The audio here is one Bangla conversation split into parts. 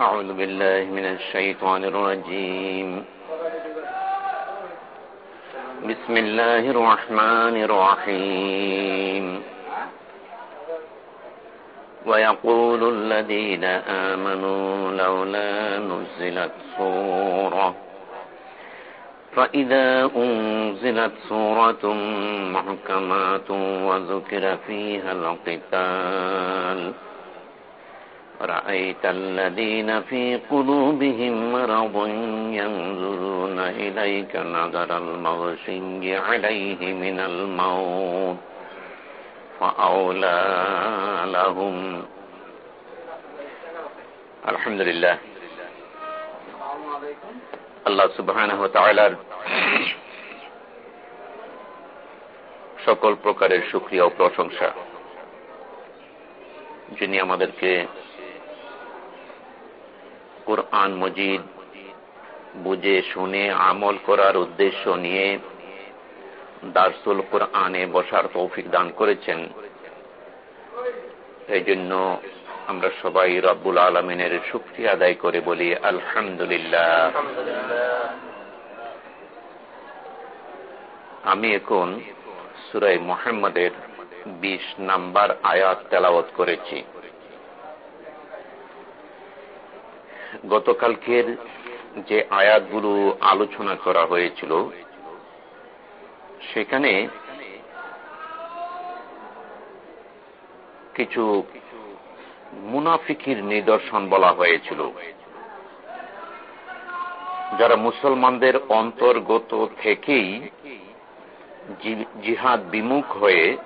أعوذ بالله من الشيطان الرجيم. بسم الله الرحمن الرحيم. ويقول الذين آمنوا لولا نزلت سورة. فإذا أنزلت سورة محكمات وذكر فيها القتال رأيت الذين في قلوبهم مرض ينظرون إليك نظر المغشي عليه من الموت فأولى لهم الحمد لله আল্লাহ সুবহানাহু ওয়া তাআলার সকল প্রকারের শুকরিয়া ও প্রশংসা যিনি আমাদেরকে কোরআন মজিদ। বুঝে, শুনে, আমল করার উদ্দেশ্য নিয়ে দার্সুল কোরআনে বসার তৌফিক দান করেছেন। এই জন্য আমরা সবাই রব্বুল আলমিনের শুক্রিয়া আদায় করে বলি, আলহামদুলিল্লাহ। আমি এখন সুরাই মোহাম্মদের বিশ নাম্বার আয়াত তেলাওয়াত করেছি। গতকালকের যে আয়াতগুলো আলোচনা করা হয়েছিল, সেখানে কিছু মুনাফিকির নিদর্শন বলা হয়েছিল। যারা মুসলমানদের অন্তর্গত থেকেই জিহাদ বিমুখ হয়ে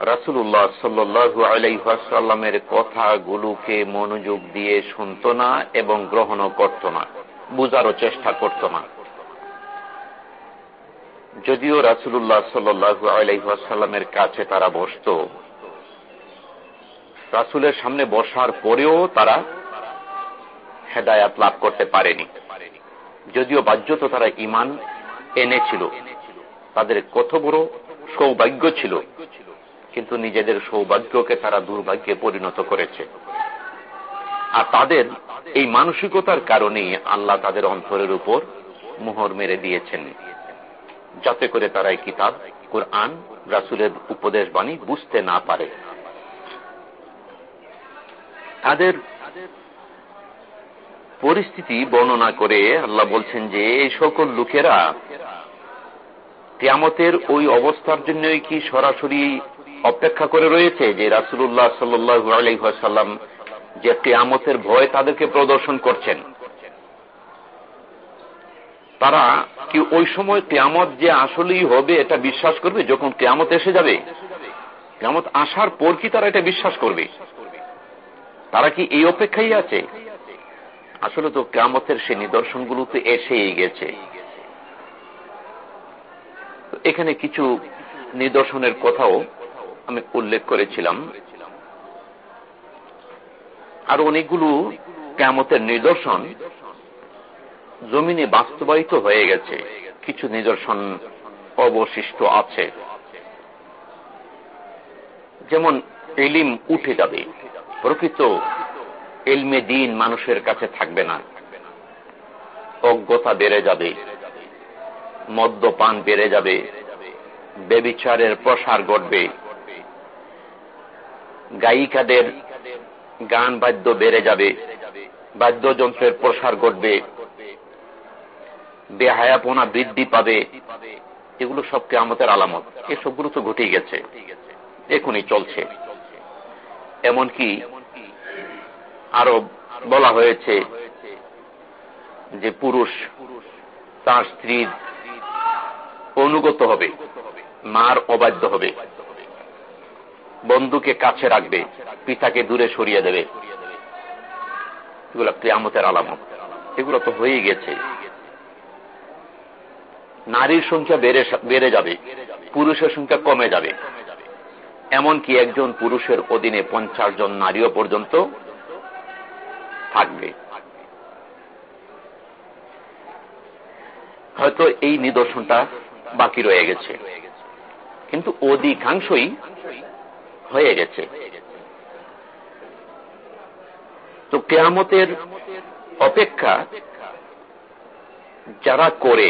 রাসুল্লাহ সাল্লু আলাইসাল্লামের কথাগুলোকে মনোযোগ দিয়ে শুনত না এবং গ্রহণও করত না, বুঝারও চেষ্টা করত না। যদিও রাসুল্লাহ সাল্লু আলাইসাল্লামের কাছে তারা বসত, রাসুলের সামনে বসার পরেও তারা হেদায়াত লাভ করতে পারেনি। যদিও বাহ্যত তারা ইমান এনেছিল, তাদের কত বড় সৌভাগ্য ছিল। কিন্তু নিজেদের সৌভাগ্যকে তারা দুর্ভাগ্যে পরিণত করেছে। আর তাদের এই মানসিকতার কারণেই আল্লাহ তাদের অন্তরের উপর মোহর মেরে দিয়েছেন। যাতে করে তারা এই কিতাব, কোরআন, রাসুলের উপদেশ বাণী বুঝতে না পারে। তাদের পরিস্থিতি বর্ণনা করে আল্লাহ বলছেন যে এই সকল লোকেরা, কেয়ামতের ওই অবস্থার জন্যই কি সরাসরি অপেক্ষা করে রয়েছে যে রাসুল্লাহ সাল্লু আলহাসাল্লাম যে কেয়ামতের ভয় তাদেরকে প্রদর্শন করছেন। তারা কি ওই সময় কেয়ামত যে আসলেই হবে এটা বিশ্বাস করবে? যখন কেয়ামত এসে যাবে, কেয়ামত আসার পর কি তারা এটা বিশ্বাস করবে? তারা কি এই অপেক্ষাই আছে? আসলে তো কেয়ামতের সে নিদর্শনগুলো তো এসেই গেছে। এখানে কিছু নিদর্শনের কথাও আমি উল্লেখ করেছিলাম। আর অনেকগুলো কেমতের নিদর্শন জমিনে বাস্তবায়িত হয়ে গেছে। কিছু নিদর্শন অবশিষ্ট আছে। যেমন এলিম উঠে যাবে। প্রকৃত এলমে দিন মানুষের কাছে থাকবে না। অজ্ঞতা বেড়ে যাবে। মদ্যপান বেড়ে যাবে। বেবিচারের প্রসার ঘটবে। গায়িকাদের গান বাদ্য বেড়ে যাবে, বাদ্যযন্ত্রের প্রসার ঘটবে, বেহায়াপনা বৃদ্ধি পাবে। এগুলো সবকে আমাদের আলামত। এসবগুলো তো ঘটেই গেছে। এখনই চলছে। এমনকি আরও বলা হয়েছে যে পুরুষ তার স্ত্রীর অনুগত হবে, মার অবাধ্য হবে। বন্ধুকে কাছে রাখবে, পিতাকে দূরে সরিয়ে দেবে। এগুলো ক্রিয়ামতের আলামত। এগুলো তো হয়ে গেছে। নারীর সংখ্যা বেড়ে বেড়ে যাবে, পুরুষের সংখ্যা কমে যাবে। এমনকি একজন পুরুষের অধীনে পঞ্চাশ জন নারীও পর্যন্ত থাকবে। হয়তো এই নিদর্শনটা বাকি রয়ে গেছে। কিন্তু অধিকাংশই হয়ে গেছে। তো কেয়ামতের অপেক্ষা যারা করে,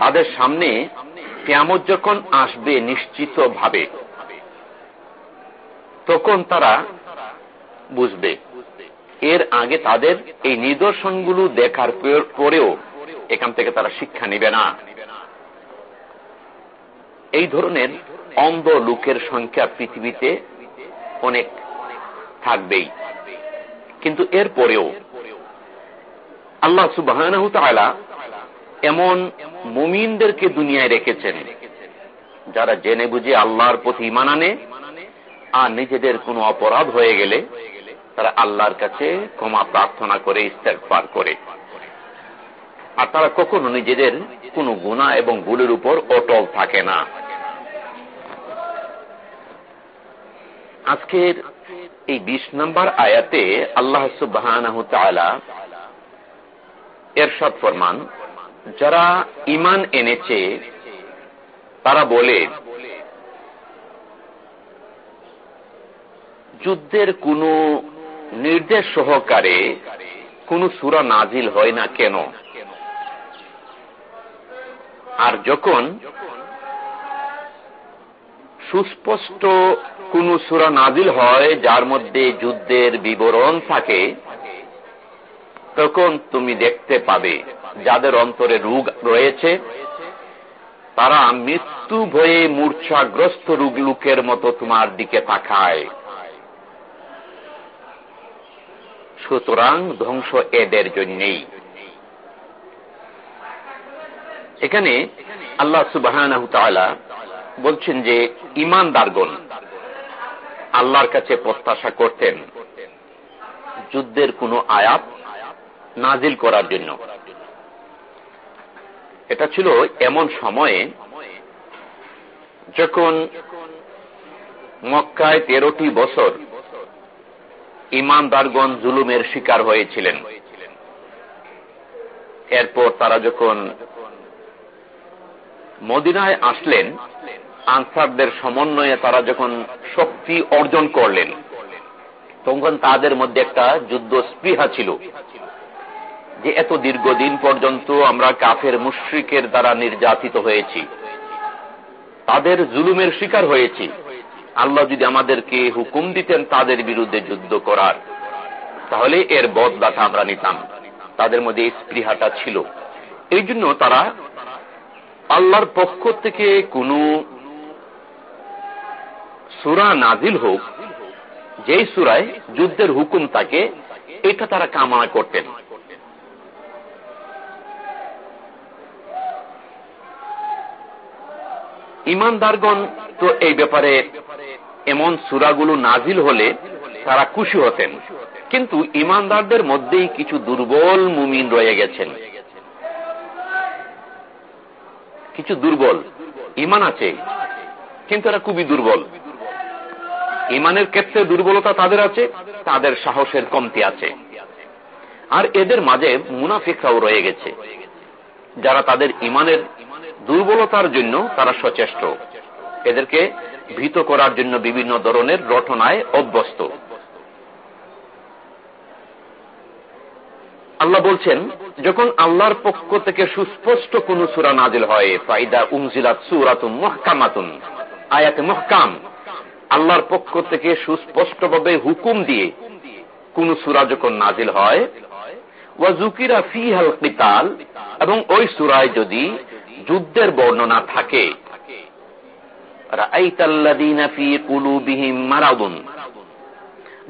তাদের সামনে কেয়ামত যখন আসবে নিশ্চিত ভাবে তখন তারা বুঝবে। এর আগে তাদের এই নিদর্শনগুলো দেখার পরেও এখান থেকে তারা শিক্ষা নিবে না। এই ধরনের অন্ধ লোকের সংখ্যা পৃথিবীতে অনেক থাকবেই। কিন্তু এর পরেও আল্লাহ সুবাহ এমন মুমিনদেরকে দুনিয়ায় রেখেছেন, যারা জেনে বুঝে আল্লাহর প্রতি ইমান আনে আর নিজেদের কোনো অপরাধ হয়ে গেলে তারা আল্লাহর কাছে ক্ষমা প্রার্থনা করে ইস্তেকবার করে। আর তারা কখনো নিজেদের কোনো গুণা এবং ভুলের উপর অটল থাকে না। আজকের এই বিশ নম্বর আয়াতে আল্লাহ সুবাহ এরশাদ ফরমান, যারা ইমান এনেছে, তারা বলে, যুদ্ধের কোন নির্দেশ সহকারে কোন সুরা নাজিল হয় না কেন? আর যখন সুস্পষ্ট কোন সুরা নাজিল হয় যার মধ্যে যুদ্ধের বিবরণ থাকে, তখন তুমি দেখতে পাবে যাদের অন্তরে রোগ রয়েছে, তারা মৃত্যু ভয়ে মূর্ছাগ্রস্ত রোগ লোকের মতো তোমার দিকে তাকায়। সুতরাং ধ্বংস এদের জন্যেই। এখানে আল্লাহ সুবাহ বলছেন যে, ইমানদারগণ আল্লাহর কাছে প্রত্যাশা করতেন যুদ্ধের কোনো আয়াত নাজিল করার জন্য। এটা ছিল এমন সময়ে যখন মক্কায় তেরোটি বছর ইমানদারগণ জুলুমের শিকার হয়েছিলেন। এরপর তারা যখন মদিনায় আসলেন আনসারদের সমন্বয়ে তারা যখন শক্তি অর্জন করলেন, তখন তাদের মধ্যে একটা যুদ্ধ স্পৃহা ছিল যে এত দীর্ঘদিন পর্যন্ত আমরা কাফের মুশ্রিকের দ্বারা নির্যাতিত হয়েছি। তাদের জুলুমের শিকার হয়েছি। আল্লাহ যদি আমাদেরকে হুকুম দিতেন তাদের বিরুদ্ধে যুদ্ধ করার, তাহলে এর বদলাটা আমরা নিতাম। তাদের মধ্যে স্পৃহাটা ছিল। এই জন্য তারা আল্লাহর পক্ষ থেকে কোন সুরা নাজিল হোক, যেই সুরায় যুদ্ধের হুকুম থাকে, এটা তারা কামনা করতেন। ইমানদারগণ তো এই ব্যাপারে এমন সুরাগুলো নাজিল হলে তারা খুশি হতেন। কিন্তু ইমানদারদের মধ্যেই কিছু দুর্বল মুমিন রয়ে গেছেন। কিছু দুর্বল, ইমান আছে, কিন্তু এরা খুবই দুর্বল। ইমানের ক্ষেত্রে দুর্বলতা তাদের আছে, তাদের সাহসের কমতি আছে। আর এদের মাঝে মুনাফিকরাও রয়ে গেছে। যারা তাদের ইমানের দুর্বলতার জন্য তারা সচেষ্ট। এদেরকে ভীত করার জন্য বিভিন্ন ধরনের রটনায় অভ্যস্ত। আল্লাহ বলছেন, যখন আল্লাহর পক্ষ থেকে সুস্পষ্ট কোন সুরা নাজিল হয়, ফাইদা উমজিলাত সুরাতুন মহকামাতুন, আয়াতে মহকাম আল্লাহর পক্ষ থেকে সুস্পষ্টভাবে হুকুম দিয়ে কোন সুরা যখন নাজিল হয় এবং ওই সুরায় যদি যুদ্ধের বর্ণনা থাকে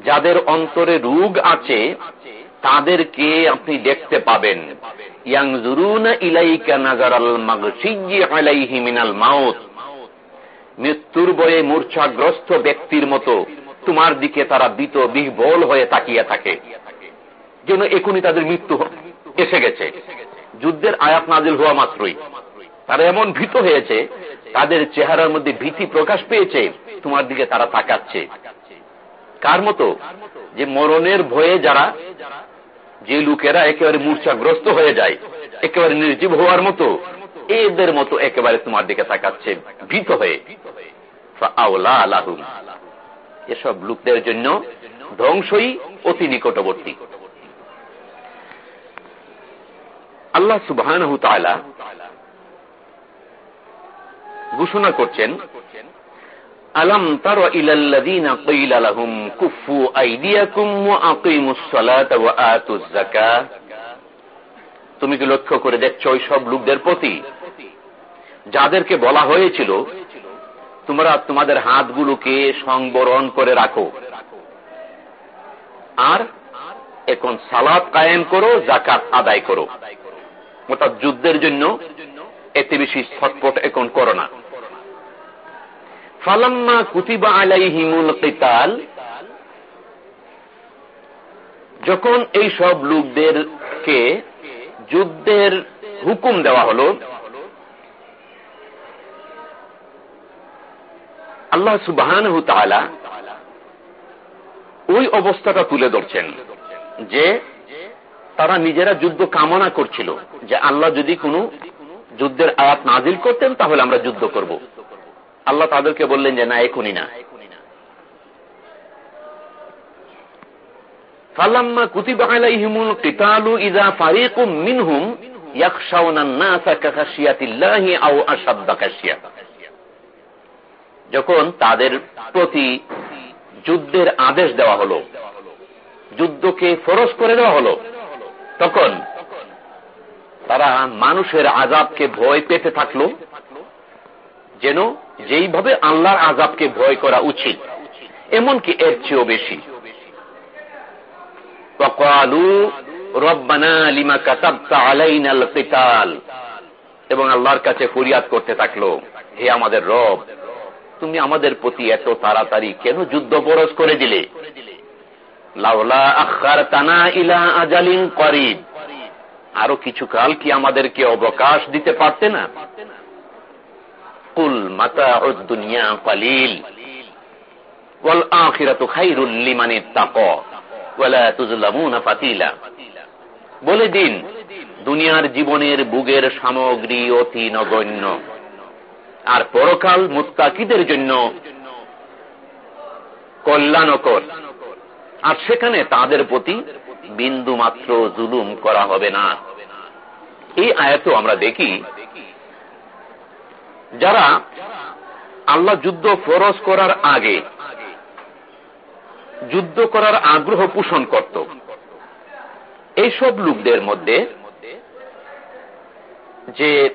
যাদের অন্তরে রোগ আছে, তাদেরকে আপনি দেখতে পাবেন। মৃত্যুর বয়ে মূর্ছাগ্রস্ত ব্যক্তির মতো তোমার দিকে তারা বিত বিহবল হয়ে তাকিয়ে থাকে। যেন এখনই তাদের মৃত্যু এসে গেছে। যুদ্ধের আয়াত নাজিল হওয়া মাত্রই। তারা এমন ভীত হয়েছে, তাদের চেহারার মধ্যে ভীতি প্রকাশ পেয়েছে, তোমার দিকে তারা তাকাচ্ছে। কার মতো? যে মরণের ভয়ে যারা, যে লোকেরা একেবারে মূর্ছাগ্রস্ত হয়ে যায়, একেবারে নির্জীব হওয়ার মতো এদের মতো একেবারে তোমার দিকে তাকাচ্ছে, ভীত হয়ে। এসব লোকদের জন্য ধ্বংসই অতি নিকটবর্তী। আল্লাহ সুবাহ ঘোষণা করছেন, আলম তার কুফু আইদিয়াকুম তুমি কি লক্ষ্য করে দেখছ ওই সব লোকদের প্রতি যাদেরকে বলা হয়েছিল, তোমরা তোমাদের হাতগুলোকে সংবরণ করে রাখো। আর এখন সালাদ কায়েম করো জাকাত আদায় করো। অর্থাৎ যুদ্ধের জন্য এতে বেশি ছটপট এখন করো না। ফালাম্মা কুতিবা আলাইহিমুল কিতাল, যখন এই সব লোকদেরকে যুদ্ধের হুকুম দেওয়া হলো আল্লাহ সুবাহান ওই অবস্থাটা তুলে ধরছেন যে তারা নিজেরা যুদ্ধ কামনা করছিল যে আল্লাহ যদি কোনো যুদ্ধের আয়াত নাজিল করতেন, তাহলে আমরা যুদ্ধ করব। আল্লাহ তাদেরকে বললেন যে, না, এখনই না। ফালাম্মা যখন তাদের প্রতি যুদ্ধের আদেশ দেওয়া হলো, যুদ্ধকে ফরজ করে দেওয়া হলো, তখন তারা মানুষের আজাবকে ভয় পেতে থাকল, যেন যেইভাবে আল্লাহর আজাবকে ভয় করা উচিত, এমনকি এর চেয়েও বেশি। এবং আল্লাহর কাছে ফরিয়াদ করতে থাকল, হে আমাদের রব তুমি আমাদের প্রতি এত তাড়াতাড়ি কেন যুদ্ধ বরস করে দিলে? আরও কিছু কাল কি আমাদেরকে অবকাশ দিতে পারতে না? কুল মাতা দুনিয়া বলে দিন, দুনিয়ার জীবনের বুগের সামগ্রী অতি নগণ্য। আর পরকাল মুস্তাকিদের জন্য কল্যাণকর। আর সেখানে তাদের প্রতি বিন্দু মাত্র জুলুম করা হবে না। এই আয়াত আমরা দেখি, যারা আল্লাহ যুদ্ধ ফরজ করার আগে, যুদ্ধ করার আগ্রহ পোষণ করত। এইসব লোকদের মধ্যে যে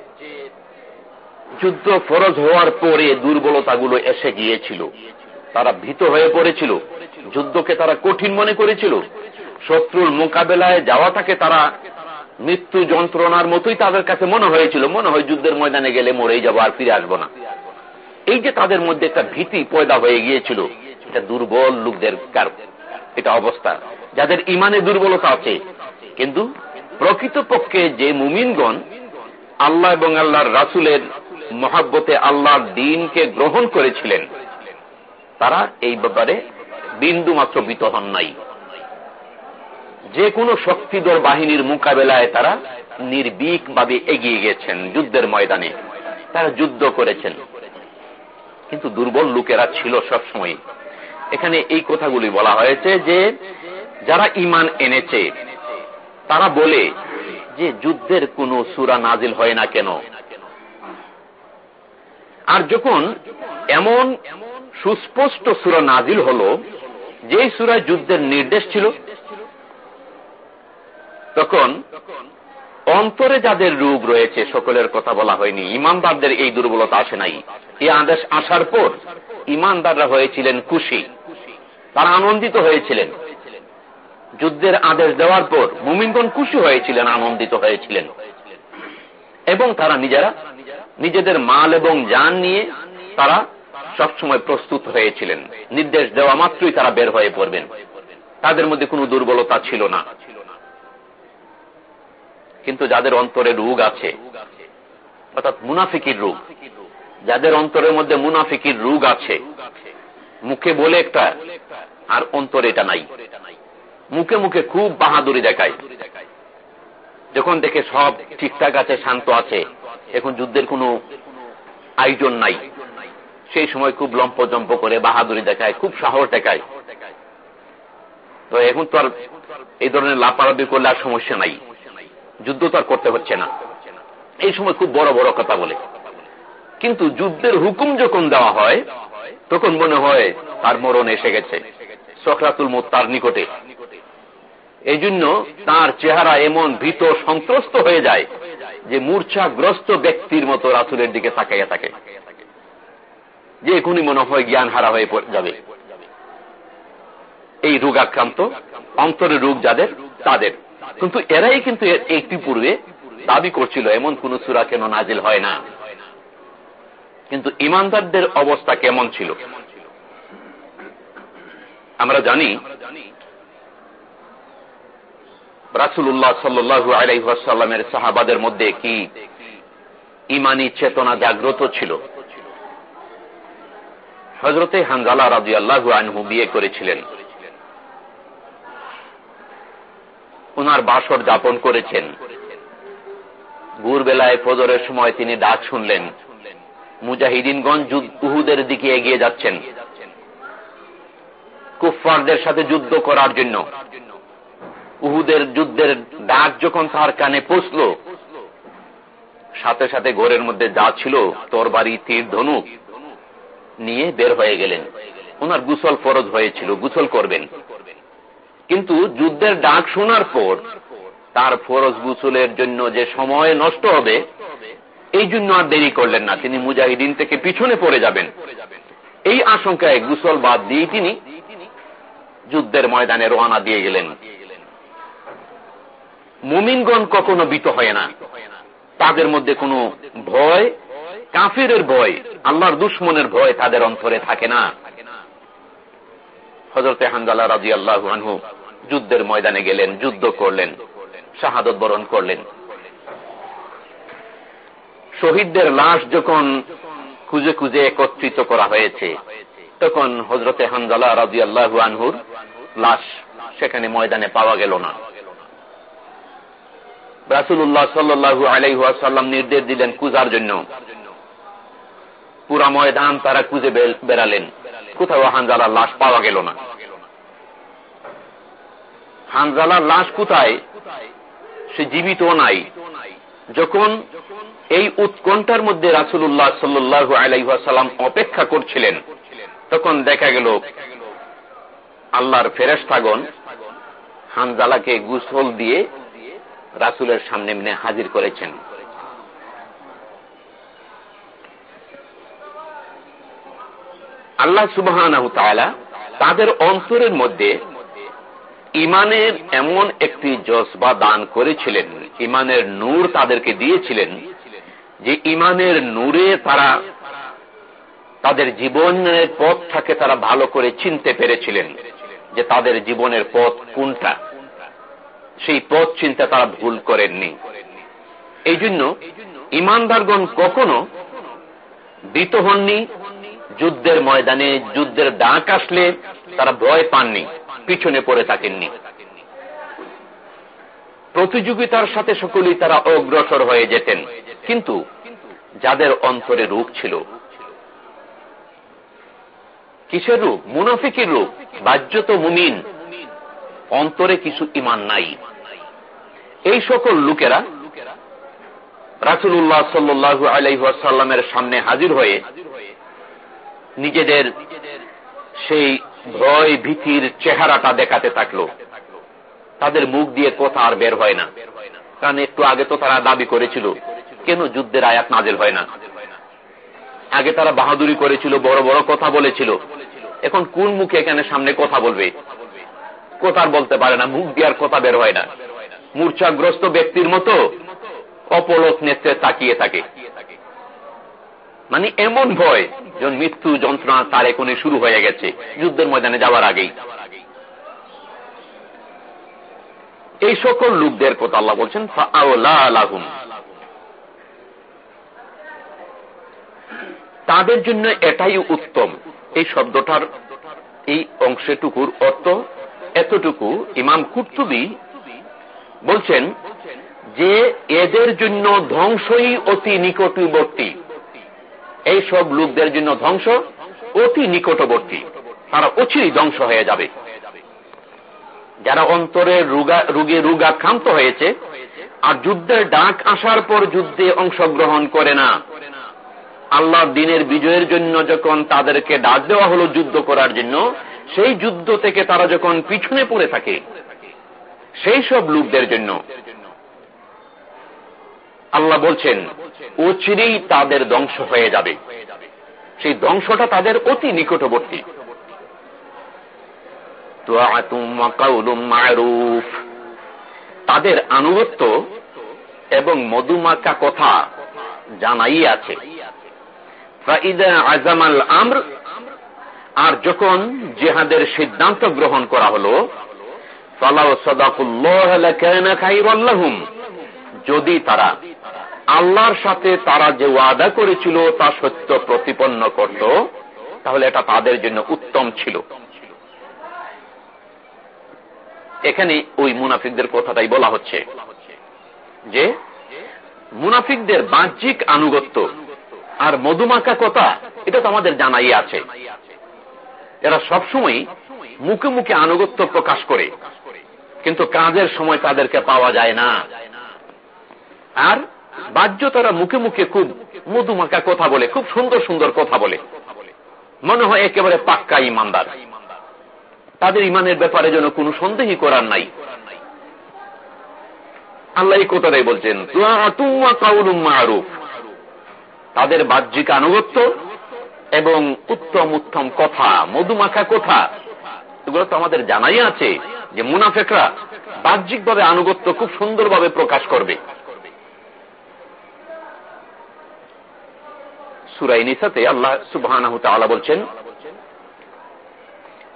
যুদ্ধ ফরজ হওয়ার পরে দুর্বলতাগুলো এসে গিয়েছিল। তারা ভীত হয়ে পড়েছিল। যুদ্ধকে তারা কঠিন মনে করেছিল। শত্রুর মোকাবেলায় যাওয়াটাকে তারা মৃত্যু যন্ত্রণার মতোই তাদের কাছে মনে হয়েছিল। মনে হয় যুদ্ধের ময়দানে গেলে মরেই যাব আর ফিরে আসব না। এই যে তাদের মধ্যে একটা ভীতি পয়দা হয়ে গিয়েছিল, এটা দুর্বল লোকদের এটা অবস্থা। যাদের ইমানে দুর্বলতা আছে। কিন্তু প্রকৃতপক্ষে যে মুমিনগণ আল্লাহ এবং আল্লাহর রাসুলের মহাব্বতে আল্লাহর দিনকে গ্রহণ করেছিলেন। তারা এই ব্যাপারে বিন্দু মাত্র বিতহন নাই। যে কোনো শক্তিধর বাহিনীর মোকাবেলায় তারা নির্বিক ভাবে এগিয়ে গেছেন যুদ্ধের ময়দানে। তারা যুদ্ধ করেছেন। কিন্তু দুর্বল লোকেরা ছিল সবসময়। এখানে এই কথাগুলি বলা হয়েছে যে, যারা ইমান এনেছে, তারা বলে যে, যুদ্ধের কোনো সুরা নাজিল হয় না কেন? আর যখন এমন সুস্পষ্ট সুরা নাজিল হল যে সুরায় যুদ্ধের নির্দেশ ছিল, তখন অন্তরে যাদের রোগ রয়েছে সকলের কথা বলা হয়নি, ইমানদারদের এই দুর্বলতা আসে নাই। এই আদেশ আসার পর ইমানদাররা হয়েছিলেন খুশি তারা আনন্দিত হয়েছিলেন। যুদ্ধের আদেশ দেওয়ার পর মুমিনগণ খুশি হয়েছিলেন, আনন্দিত হয়েছিলেন। এবং তারা নিজেরা নিজেদের মাল এবং যান নিয়ে তারা সবসময় প্রস্তুত হয়েছিলেন। নির্দেশ দেওয়া মাত্রই তারা বের হয়ে পড়বেন। তাদের মধ্যে কোনো দুর্বলতা ছিল না। কিন্তু যাদের অন্তরে রোগ আছে, অর্থাৎ মুনাফিকির রোগ, যাদের অন্তরের মধ্যে মুনাফিকির রোগ আছে, মুখে বলে একটা, আর অন্তরে এটা নাই। মুখে মুখে খুব বাহাদুরি দেখায়। যখন দেখে সব ঠিকঠাক আছে, শান্ত আছে এখন যুদ্ধের কোনো আয়োজন নাই। সেই সময় খুব লম্প জম্প করে, বাহাদুরি দেখায়, খুব সাহস দেখায়। তো এখন তো আর এই ধরনের লাপালাপি করলে আর সমস্যা নাই। যুদ্ধ তো আর করতে হচ্ছে না। এই সময় খুব বড় বড় কথা বলে। কিন্তু যুদ্ধের হুকুম যখন দেওয়া হয়, তখন মনে হয় তার মরণ এসে গেছে, সখরাতুল মত তার নিকটে। এই জন্য তার চেহারা এমন ভীত সন্ত্রস্ত হয়ে যায় যে মূর্ছাগ্রস্ত ব্যক্তির মতো রাসুলের দিকে তাকাইয়া থাকে। যে এখনই মনে হয় জ্ঞান হারা হয়ে যাবে। এই রোগাক্রান্ত, অন্তরের রোগ যাদের, তাদের। কিন্তু এরাই কিন্তু একটি পূর্বে দাবি করছিল, এমন কোন সুরা কেন নাজিল হয় না? কিন্তু ইমানদারদের অবস্থা কেমন ছিল? আমরা জানি রাসুল্লাহ সাল্লু আলাইসাল্লামের সাহাবাদের মধ্যে কি ইমানি চেতনা জাগ্রত ছিল? হজরতে হানজালা রাজু আল্লাহ আনহু বিয়ে করেছিলেন। ওনার বাসর যাপন করেছেন। বেলায় ফজরের সময় তিনি ডাক শুনলেন মুজাহিদিনগঞ্জ উহুদের দিকে এগিয়ে যাচ্ছেন। কুফফারদের সাথে যুদ্ধ করার জন্য। উহুদের যুদ্ধের ডাক যখন তার কানে পৌঁছল, সাথে সাথে ঘরের মধ্যে যা ছিল, তরবারি, তীর, ধনুক নিয়ে বের হয়ে গেলেন। ওনার গুসল ফরজ হয়েছিল, গুসল করবেন। কিন্তু যুদ্ধের ডাক শোনার পর তার ফরজ গুসলের জন্য যে সময় নষ্ট হবে, এই জন্য আর দেরি করলেন না। তিনি মুজাহিদিন থেকে পিছনে পড়ে যাবেন। এই আশঙ্কায় গুসল বাদ দিয়ে তিনি যুদ্ধের ময়দানে রোয়ানা দিয়ে গেলেন। মুমিনগণ কখনো বিত হয় না। তাদের মধ্যে কোনো ভয়, কাফিরের ভয়, আল্লাহর দুশ্মনের ভয় তাদের অন্তরে থাকে না। হজরতে হান্দালা রাজি আল্লাহ আনহু যুদ্ধের ময়দানে গেলেন, যুদ্ধ করলেন, শাহাদত বরণ করলেন। শহীদদের লাশ যখন খুঁজে খুঁজে একত্রিত করা হয়েছে, তখন হজরতে হানজালা রাজি আল্লাহ আনহুর লাশ সেখানে ময়দানে পাওয়া গেল না। রাসুল্লাহ সাল্লু আলাইহাসাল্লাম নির্দেশ দিলেন কুজার জন্য। পুরা ময়দান তারা খুঁজে বেড়ালেন। কোথাও হানজালার লাশ পাওয়া গেল না। হানজালার লাশ কোথায়? সে জীবিত নাই। যখন এই উৎকণ্ঠার মধ্যে রাসুল্লাহ সাল্লু আলাইসাল্লাম অপেক্ষা করছিলেন, তখন দেখা গেল আল্লাহর ফেরেস্তাগন হানজালাকে গুসল দিয়ে রাসুলের সামনে মিনে হাজির করেছেন। আল্লাহ সুবাহ তাদের অন্তরের মধ্যে ইমানের এমন একটি জজবা দান করেছিলেন ইমানের নূর তাদেরকে দিয়েছিলেন, যে ইমানের নূরে তারা তাদের জীবনের পথটাকে তারা ভালো করে চিনতে পেরেছিলেন যে তাদের জীবনের পথ কোনটা। সেই পথ চিন্তা তারা ভুল করেননি। এই জন্য ইমানদারগণ কখনো দিত হননি, যুদ্ধের ময়দানে যুদ্ধের ডাক আসলে তারা ভয় পাননি, পিছনে পড়ে থাকেননি। প্রতিযোগিতার সাথে সকলেই তারা অগ্রসর হয়ে যেতেন, কিন্তু যাদের অন্তরে রূপ ছিল, কিসের রূপ? মুনাফিকের রূপ, বাহ্যত মুমিন। অন্তরে কিছু ইমান নাই। এই সকল লোকেরা রাসুল্লাহ সাল্লু আলাইসাল্লামের সামনে হাজির হয়ে নিজেদের সেই ভয় ভীতির চেহারাটা দেখাতে থাকল। তাদের মুখ দিয়ে কথা আর বের হয় না। কারণ একটু আগে তো তারা দাবি করেছিল, কেন যুদ্ধের আয়াত নাজেল হয় না? আগে তারা বাহাদুরি করেছিল, বড় বড় কথা বলেছিল। এখন কোন মুখে এখানে সামনে কথা বলবে? কথা বলতে পারে না, মুখ দিয়ে আর কথা বের হয় না। মূর্ছাগ্রস্ত ব্যক্তির মতো অপলক নেত্রে তাকিয়ে থাকে। মানে এমন ভয় যখন মৃত্যু যন্ত্রণা তার এখনই শুরু হয়ে গেছে, যুদ্ধের ময়দানে যাওয়ার আগেই। এই সকল লোকদের কথা আল্লাহ বলছেন তাদের জন্য এটাই উত্তম। এই শব্দটার এই অংশটুকুর অর্থ এতটুকু ইমাম কুর্তুবি বলছেন যে এদের জন্য ধ্বংসই অতি নিকটবর্তী। এই সব লোকদের জন্য ধ্বংস অতি নিকটবর্তী। তারা অচিরই ধ্বংস হয়ে যাবে। যারা অন্তরের রোগে রোগাক্রান্ত হয়েছে আর যুদ্ধের ডাক আসার পর যুদ্ধে অংশগ্রহণ করে না আল্লাহ দিনের বিজয়ের জন্য যখন তাদেরকে ডাক দেওয়া হলো যুদ্ধ করার জন্য সেই যুদ্ধ থেকে তারা যখন পিছনে পড়ে থাকে, সেই সব লোকদের জন্য আল্লাহ বলছেন ও চিরেই তাদের ধ্বংস হয়ে যাবে। সেই ধ্বংসটা তাদের অতি নিকটবর্তী। তাদের আনুগত্য এবং মধুমাকা কথা জানাই আছে। আজামাল আমর আর যখন জেহাদের সিদ্ধান্ত গ্রহণ করা হল যদি তারা আল্লাহর সাথে তারা যে ওয়াদা করেছিল তা সত্য প্রতিপন্ন করত, তাহলে এটা তাদের জন্য উত্তম ছিল। এখানে ওই মুনাফিকদের কথাটাই বলা হচ্ছে যে, মুনাফিকদের বাহ্যিক আনুগত্য আর মধুমাকা কথা, এটা তো আমাদের জানাই আছে। এরা সবসময় মুখে মুখে আনুগত্য প্রকাশ করে। কিন্তু কাজের সময় তাদেরকে পাওয়া যায় না। আর বাহ্য তারা মুখে মুখে খুব মধুমাকা কথা বলে, খুব সুন্দর সুন্দর কথা বলে। মনে হয় একেবারে পাক্কা ইমানদার। তাদের ইমানের ব্যাপারে যেন কোনো সন্দেহই করার নাই। আল্লাহ কথাটাই বলছেন তাদের বাহ্যিক আনুগত্য এবং উত্তম উত্তম কথা মধুমাখা কথা এগুলো তো আমাদের জানাই আছে যে মুনাফেকরা বাহ্যিকভাবে আনুগত্য খুব সুন্দরভাবে প্রকাশ করবে সুরাই নিসাতে আল্লাহ সুবাহ বলছেন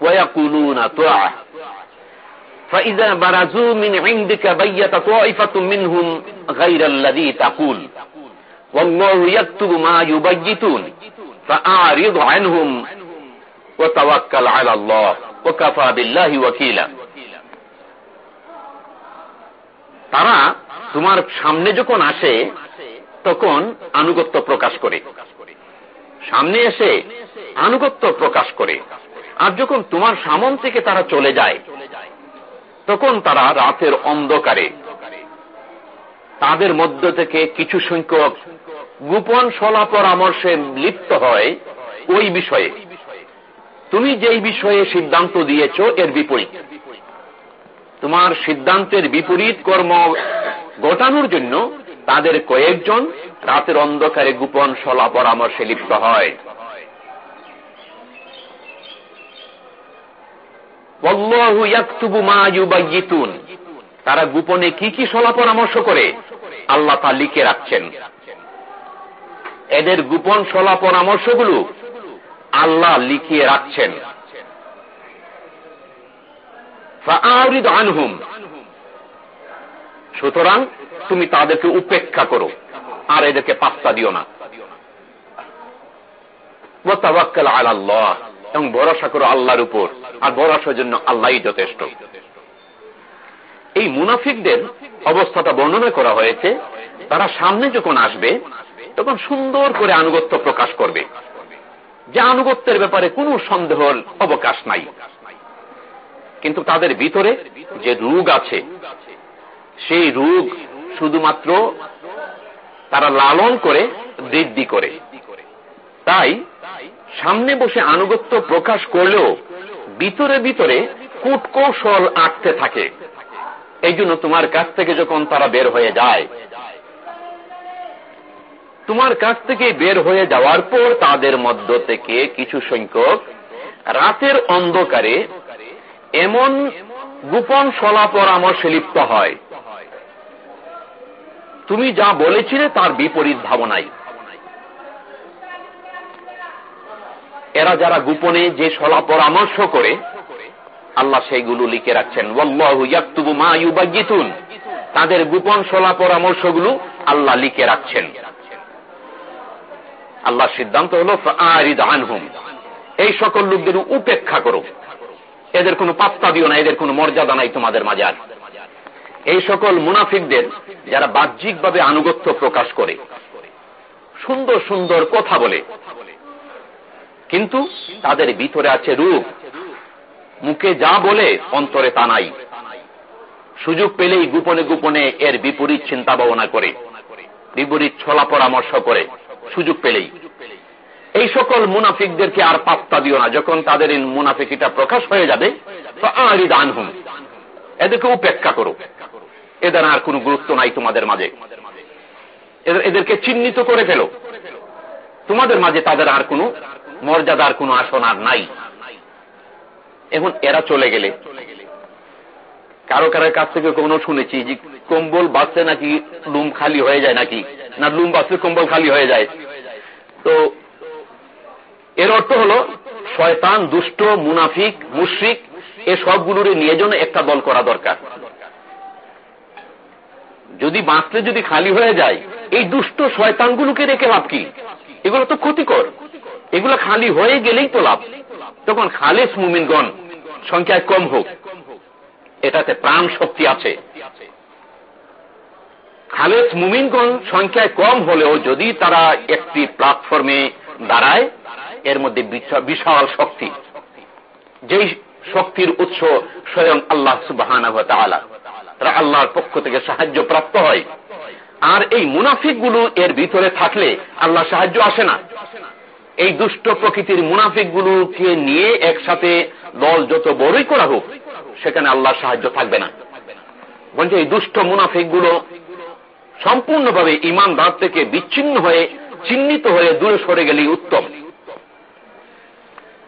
ويقولون طاعة فإذا برزوا من عندك بيت طائفة منهم غير الذي تقول والله يكتب ما يبيتون فأعرض عنهم وتوكل على الله وكفى بالله وكيلا তারা তোমার সামনে যখন আসে তখন আনুগত্য প্রকাশ করে সামনে এসে আনুগত্য প্রকাশ করে আর যখন তোমার সামন থেকে তারা চলে যায় তখন তারা রাতের অন্ধকারে তাদের মধ্য থেকে কিছু সংখ্যক গোপন সলা পরামর্শে লিপ্ত হয় ওই বিষয়ে। তুমি যেই বিষয়ে সিদ্ধান্ত দিয়েছ, এর বিপরীত। তোমার সিদ্ধান্তের বিপরীত কর্ম ঘটানোর জন্য তাদের কয়েকজন রাতের অন্ধকারে গোপন সলা পরামর্শে লিপ্ত হয়। তারা গোপনে কি কি সলা পরামর্শ করে, আল্লাহ তা লিখে রাখছেন। এদের গোপন সলা পরামর্শগুলো আল্লাহ লিখিয়ে রাখছেন। সুতরাং তুমি তাদেরকে উপেক্ষা করো, আর এদেরকে পাত্তা দিও না। আল্লাহ এবং ভরসা করো আল্লাহর উপর, আর ভরসার জন্য আল্লাহ যথেষ্ট। এই মুনাফিকদের অবস্থাটা বর্ণনা করা হয়েছে, তারা সামনে যখন আসবে তখন সুন্দর করে আনুগত্য প্রকাশ করবে। যে আনুগত্যের ব্যাপারে কোনো সন্দেহ অবকাশ নাই। কিন্তু তাদের ভিতরে যে রোগ আছে, সেই রোগ শুধুমাত্র তারা লালন করে, বৃদ্ধি করে। তাই সামনে বসে আনুগত্য প্রকাশ করলেও ভিতরে ভিতরে কূটকৌশল আঁকতে থাকে। এই তোমার কাছ থেকে যখন তারা বের হয়ে যায় তোমার কাছ থেকে বের হয়ে যাওয়ার পর তাদের মধ্য থেকে কিছু সংখ্যক রাতের অন্ধকারে এমন গোপন সলা পরামর্শে লিপ্ত হয়। তুমি যা বলেছিলে তার বিপরীত ভাবনায় এরা যারা গোপনে যে সলা পরামর্শ করে, আল্লাহ সেইগুলো লিখে রাখছেন। তাদের গোপন সলা পরামর্শগুলো আল্লাহ লিখে রাখছেন। আল্লাহ সিদ্ধান্ত হল আনহুম। এই সকল লোকদের উপেক্ষা করো। এদের কোনো পাত্তা দিও না, এদের কোনো মর্যাদা নাই তোমাদের মাঝে আর। এই সকল মুনাফিকদের যারা বাহ্যিকভাবে আনুগত্য প্রকাশ করে, সুন্দর সুন্দর কথা বলে, কিন্তু তাদের ভিতরে আছে রূপ। মুখে যা বলে, অন্তরে তা নাই। সুযোগ পেলেই গোপনে গোপনে এর বিপরীত চিন্তা ভাবনা করে, বিপরীত ছলা পরামর্শ করে। সুযোগ পেলেই। এই সকল মুনাফিকদেরকে আর পাত্তা দিও না। যখন তাদের এই মুনাফিকিটা প্রকাশ হয়ে যাবে তো আড়ি দান হুম এদেরকে উপেক্ষা করো। এদের আর কোনো গুরুত্ব নাই তোমাদের মাঝে। এদেরকে চিহ্নিত করে ফেলো। তোমাদের মাঝে তাদের আর কোনো মর্যাদার কোনো আসন আর নাই। এখন এরা চলে গেলে, কারও কারোর কাছ থেকে কোনো শুনেছি যে কম্বল বাঁচতে নাকি লুম খালি হয়ে যায় নাকি? না লুম বাঁচতে কম্বল খালি হয়ে যায়। তো এর অর্থ হল, শয়তান, দুষ্ট, মুনাফিক, মুশ্রিক, এ সবগুলোর নিয়ে জন্য একটা দল করা দরকার। যদি বাঁচলে যদি খালি হয়ে যায়, এই দুষ্ট শয়তানগুলোকে রেখে লাভ কি? এগুলো তো ক্ষতিকর। এগুলো খালি হয়ে গেলেই তো লাভ। তখন খালেস মুমিনগণ সংখ্যায় কম হোক। এটাতে প্রাণ শক্তি আছে। খালেস মুমিনগণ সংখ্যায় কম হলেও যদি তারা একটি প্ল্যাটফর্মে দাঁড়ায়, এর মধ্যে বিশাল শক্তি। যেই শক্তির উৎস স্বয়ং আল্লাহ সুবাহান তারা আল্লাহর পক্ষ থেকে সাহায্য প্রাপ্ত হয়। আর এই মুনাফিকগুলো এর ভিতরে থাকলে আল্লাহ সাহায্য আসে না। এই দুষ্ট প্রকৃতির মুনাফিক গুলোকে নিয়ে একসাথে দল যত বড়ই করা হোক, সেখানে আল্লাহ সাহায্য থাকবে না। বলছে এই দুষ্ট মুনাফিকগুলো সম্পূর্ণভাবে ইমানদার থেকে বিচ্ছিন্ন হয়ে চিহ্নিত হয়ে দূরে সরে গেলেই উত্তম।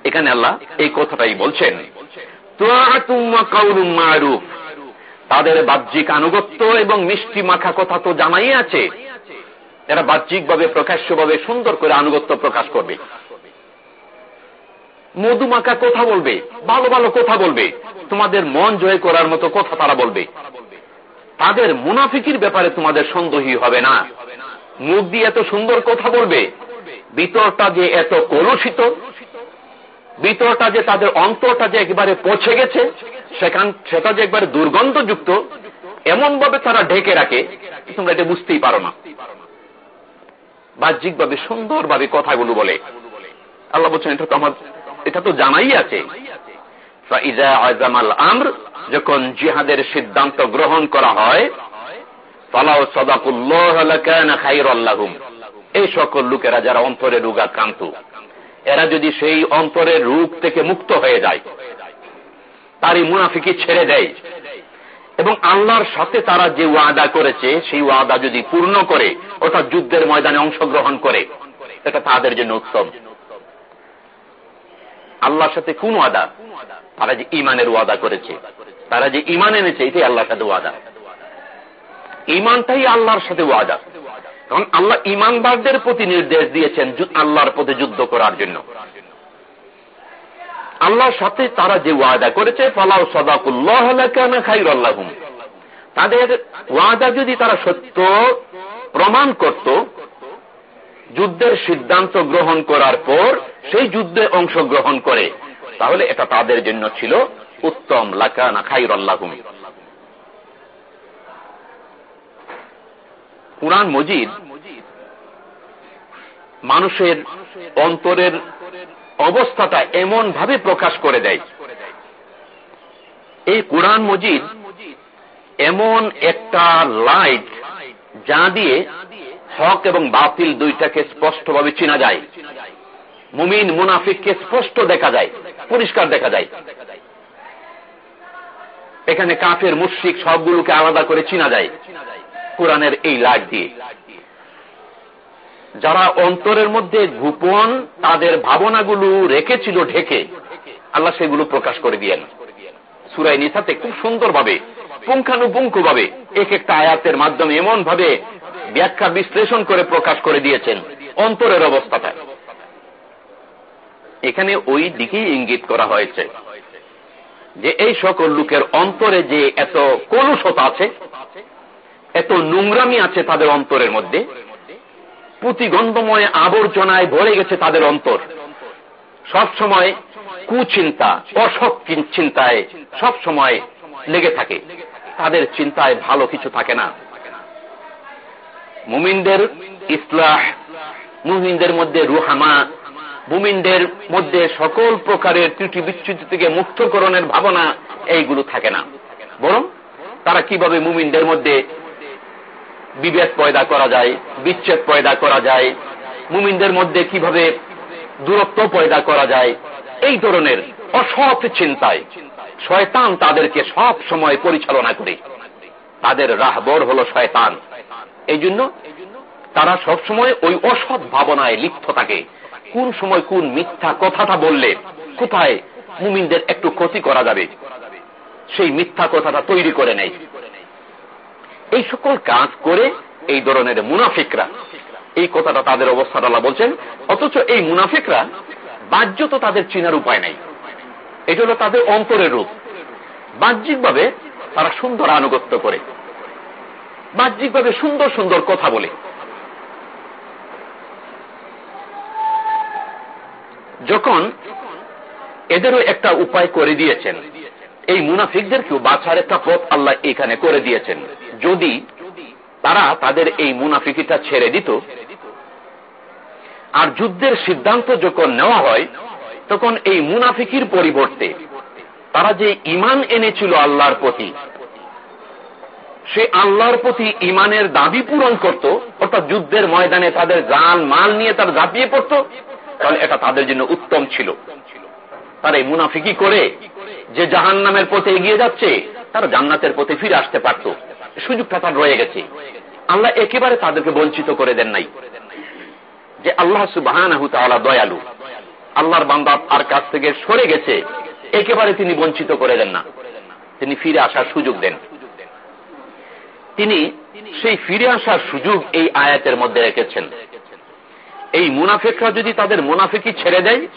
এখানে আল্লাহ এই কথাটাই বলছেন তাদের বাহ্যিক আনুগত্য এবং মিষ্টি মাখা কথা তো জানাই আছে। এরা বাহ্যিকভাবে, প্রকাশ্যভাবে সুন্দর করে আনুগত্য প্রকাশ করবে। মধুমাখা কথা বলবে, ভালো ভালো কথা বলবে। তোমাদের মন জয় করার মতো কথা তারা বলবে। তাদের মুনাফিকির ব্যাপারে তোমাদের সন্দেহী হবে না। মুখ দিয়ে এত সুন্দর কথা বলবে, ভিতরটা যে এত কলুষিত, ভিতরটা যে তাদের অন্তরটা যে একবারে পৌঁছে গেছে, সেখান সেটা যে একবারে দুর্গন্ধযুক্ত এমন ভাবে তারা ঢেকে রাখে, তোমরা এটা বুঝতেই পারো না। বাহ্যিকভাবে সুন্দরভাবে কথাগুলো বলে। আল্লাহ বলছেন, এটা তো আমার এটা তো জানাই আছে। আমর যখন জিহাদের সিদ্ধান্ত গ্রহণ করা হয় এই সকল লোকেরা যারা অন্তরে রোগাক্রান্ত, এরা যদি সেই অন্তরের রূপ থেকে মুক্ত হয়ে যায়, তারই মুনাফিকে ছেড়ে দেয়। এবং আল্লাহর সাথে তারা যে ওয়াদা করেছে, সেই ওয়াদা যদি পূর্ণ করে ওটা যুদ্ধের ময়দানে অংশগ্রহণ করে এটা তাদের জন্য উত্তম। আল্লাহর সাথে কোন ওয়াদা? তারা যে ইমানের ওয়াদা করেছে। তারা যে ইমান এনেছে, এটাই আল্লাহর সাথে ওয়াদা। ইমানটাই আল্লাহর সাথে ওয়াদা। কারণ আল্লাহ ইমানদারদের প্রতি নির্দেশ দিয়েছেন আল্লাহর পথে যুদ্ধ করার জন্য। আল্লাহর সাথে তারা যে ওয়াদা করেছে ফলাও সদাকুল্লাহ তাদের ওয়াদা যদি তারা সত্য প্রমাণ করত, যুদ্ধের সিদ্ধান্ত গ্রহণ করার পর সেই যুদ্ধে অংশগ্রহণ করে। তাহলে এটা তাদের জন্য ছিল উত্তম লাকানা খাইরুম কোরআন মজিদ মানুষের অন্তরের অবস্থাটা এমন ভাবে প্রকাশ করে দেয়। এই কোরআন মজিদ এমন একটা লাইট যা দিয়ে হক এবং বাতিল দুইটাকে স্পষ্টভাবে চেনা যায়। মুমিন মুনাফিককে স্পষ্ট দেখা যায়, পরিষ্কার দেখা যায়। এখানে কাফের, মুশ্রিক সবগুলোকে আলাদা করে চিনা যায়, কোরআনের এই লাইট দিয়ে। যারা অন্তরের মধ্যে গোপন তাদের ভাবনাগুলো রেখেছিল ঢেকে, আল্লাহ সেগুলো প্রকাশ করে দিয়েন। সুরাই নিসাতে খুব সুন্দরভাবে পুঙ্খানুপুঙ্খ ভাবে এক একটা আয়াতের মাধ্যমে এমন ভাবে ব্যাখ্যা বিশ্লেষণ করে প্রকাশ করে দিয়েছেন অন্তরের অবস্থাটা। এখানে ওই দিকেই ইঙ্গিত করা হয়েছে যে এই সকল লোকের অন্তরে যে এত কলুষতা আছে, এত নোংরামি আছে তাদের অন্তরের মধ্যে প্রতিগন্ধময় আবর্জনায় ভরে গেছে তাদের অন্তর। সব সময় কুচিন্তা অসৎ চিন্তায় সব সময় লেগে থাকে। তাদের চিন্তায় ভালো কিছু থাকে না। মুমিনদের ইসলাহ, মুমিনদের মধ্যে রুহামা মুমিনদের মধ্যে সকল প্রকারের ত্রুটি বিচ্যুতি থেকে মুক্তকরণের ভাবনা এইগুলো থাকে না। বরং তারা কীভাবে মুমিনদের মধ্যে বিভেদ পয়দা করা যায়, বিচ্ছেদ পয়দা করা যায়, মুমিনদের মধ্যে কীভাবে দূরত্ব পয়দা করা যায়, এই ধরনের অসৎ চিন্তায় শয়তান তাদেরকে সব সময় পরিচালনা করে। তাদের রাহবর হল শয়তান। এই জন্য তারা সবসময় ওই অসৎ ভাবনায় লিপ্ত থাকে। কোন সময় কোন মিথ্যা কথাটা বললে কোথায় মুমিনদের একটু ক্ষতি করা যাবে? সেই মিথ্যা কথাটা তৈরি করে নেয়। এই সকল কাজ করে এই ধরনের মুনাফিকরা, এই কথাটা তাদের অবস্থাটা বলছেন, অথচ এই মুনাফিকরা বাহ্য তো তাদের চিনার উপায় নাই। এটা হলো তাদের অন্তরের রূপ। বাহ্যিকভাবে তারা সুন্দর আনুগত্য করে। বাহ্যিকভাবে সুন্দর সুন্দর কথা বলে। যখন এদেরও একটা উপায় করে দিয়েছেন, এই মুনাফিকদেরকেও বাছার একটা পথ আল্লাহ এখানে করে দিয়েছেন। যদি তারা তাদের এই মুনাফিকিটা ছেড়ে দিত, আর যুদ্ধের সিদ্ধান্ত যখন নেওয়া হয়, তখন এই মুনাফিকির পরিবর্তে তারা যে ইমান এনেছিল আল্লাহর প্রতি, সে আল্লাহর প্রতি ইমানের দাবি পূরণ করত, অর্থাৎ যুদ্ধের ময়দানে তাদের গান মাল নিয়ে তার ঝাঁপিয়ে পড়ত তাহলে এটা তাদের জন্য উত্তম ছিল। তারা এই মুনাফিকি করে, যে জাহান নামের পথে এগিয়ে যাচ্ছে, তারা জান্নাতের পথে ফিরে আসতে পারত। সুযোগটা তার রয়ে গেছে। আল্লাহ একেবারে তাদেরকে বঞ্চিত করে দেন নাই। যে আল্লাহ সুবাহ দয়ালু, আল্লাহর বান্দা আর কাছ থেকে সরে গেছে, একেবারে তিনি বঞ্চিত করে দেন না। তিনি ফিরে আসার সুযোগ দেন। তিনি সেই ফিরে আসার সুযোগ এই আয়াতের মধ্যে রেখেছেন। এই মুনাফিকরা যদি তাদের মুনাফিকি ছেড়ে দেয়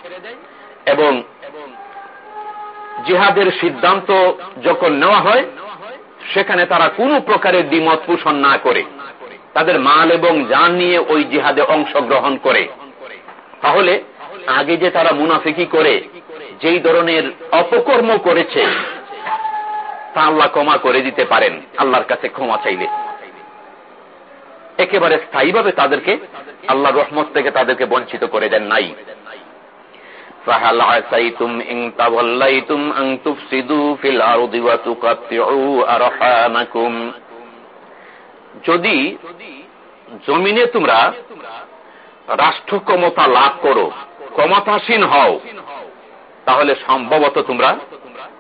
এবং জিহাদের সিদ্ধান্ত যখন নেওয়া হয়, সেখানে তারা কোন প্রকারের দ্বিমত পোষণ না করে। তাদের মাল এবং যান নিয়ে ওই জিহাদে অংশগ্রহণ করে। তাহলে আগে যে তারা মুনাফিকি করে, যেই ধরনের অপকর্ম করেছে, তা আল্লাহ ক্ষমা করে দিতে পারেন। আল্লাহর কাছে ক্ষমা চাইলে। একেবারে স্থায়ীভাবে তাদেরকে আল্লাহ রহমত থেকে তাদেরকে বঞ্চিত করে দেন নাই فهل عسيتم إن توليتم أن تفسدوا في الأرض وتقطعوا أرحامكم যদি জমিনে তোমরা রাষ্ট্র ক্ষমতা লাভ করো ক্ষমতাসীন হও তাহলে সম্ভবত তোমরা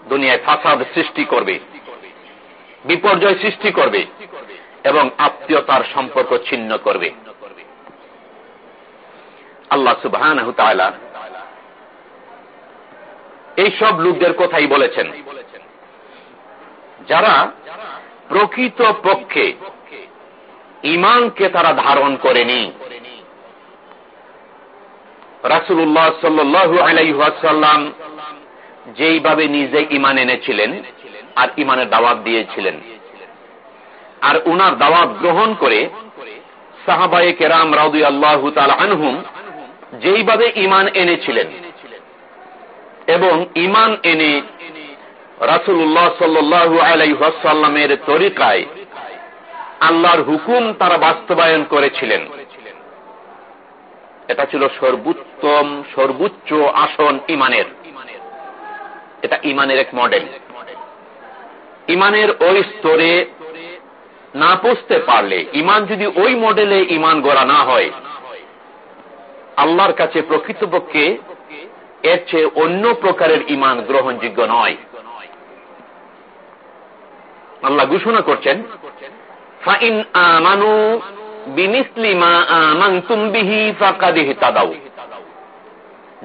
দুনিয়ায় ফাসাদ সৃষ্টি করবে বিপর্যয় সৃষ্টি করবে এবং আত্মীয়তার সম্পর্ক ছিন্ন করবে। আল্লাহ সুবাহ এই সব লোকদের কথাই বলেছেন। যারা প্রকৃত পক্ষে ইমানকে তারা ধারণ করেনি। রাসুল্লাহ সাল্লু আলাইসাল্লাম যেইভাবে নিজে ইমান এনেছিলেন আর ইমানের দাওয়াত দিয়েছিলেন। আর উনার দাওয়াত গ্রহণ করে সাহাবায়ে কেরাম রাউদু আল্লাহ আনহুম যেইভাবে ইমান এনেছিলেন এবং ইমান এনে রাসুল্লাহ সাল্লু আলাইসাল্লামের তরিকায় আল্লাহর হুকুম তারা বাস্তবায়ন করেছিলেন। এটা ছিল সর্বোত্তম, সর্বোচ্চ আসন ইমানের এটা ইমানের এক মডেল। ইমানের ওই স্তরে না পৌঁছতে পারলে ইমান যদি ওই মডেলে ইমান গড়া না হয়, আল্লাহর কাছে প্রকৃতপক্ষে এর চেয়ে অন্য প্রকারের ইমান গ্রহণযোগ্য নয়। আল্লাহ ঘোষণা করছেন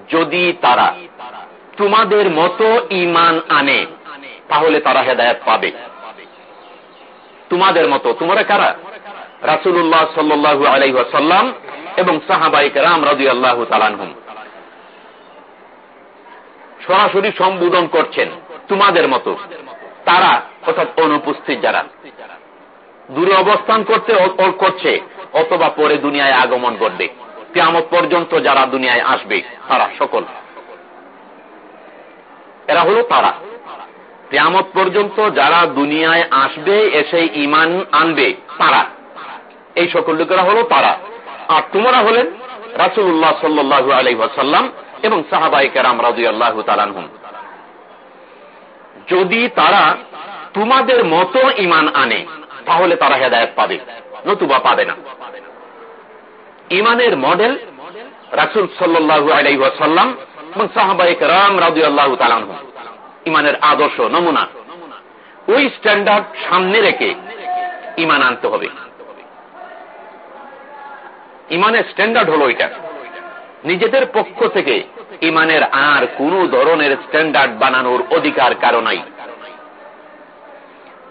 যদি তারা তোমাদের মতো ইমান আনে, তাহলে তারা হেদায়ত পাবে। তোমাদের মতো। তোমরা কারা? রাসুল্লাহ সাল্লু আলাইসাল্লাম এবং সাহাবাইক রাম রাজু আল্লাহ তালানহুম সরাসরি সম্বোধন করছেন তোমাদের মতো। তারা অর্থাৎ অনুপস্থিত যারা। দূরে অবস্থান করতে করছে অথবা পরে দুনিয়ায় আগমন করবে কেমন পর্যন্ত যারা দুনিয়ায় আসবে, তারা সকল। এরা হলো তারা। কেমত পর্যন্ত যারা দুনিয়ায় আসবে, এসে ইমান আনবে, তারা। এই সকল লোকেরা হলো তারা। আর তোমরা হলেন রাসুল্লাহ সাল্লু আলহাসাল্লাম এবং সাহাবাই কেরাম রাজু আল্লাহ তালানহুম যদি তারা তোমাদের মতো ইমান আনে, তাহলে তারা হেদায়ত পাবে, নতুবা পাবে না। ইমানের মডেল রাসুল সাল্লু আলাইসাল্লাম এবং সাহাবাহিক রাম রাজু আল্লাহ তালান ইমানের আদর্শ, নমুনা। ওই স্ট্যান্ডার্ড সামনে রেখে ইমান আনতে হবে। ইমানের স্ট্যান্ডার্ড হলো এটা নিজেদের পক্ষ থেকে ইমানের আর কোন ধরনের স্ট্যান্ডার্ড বানানোর অধিকার কারও নাই।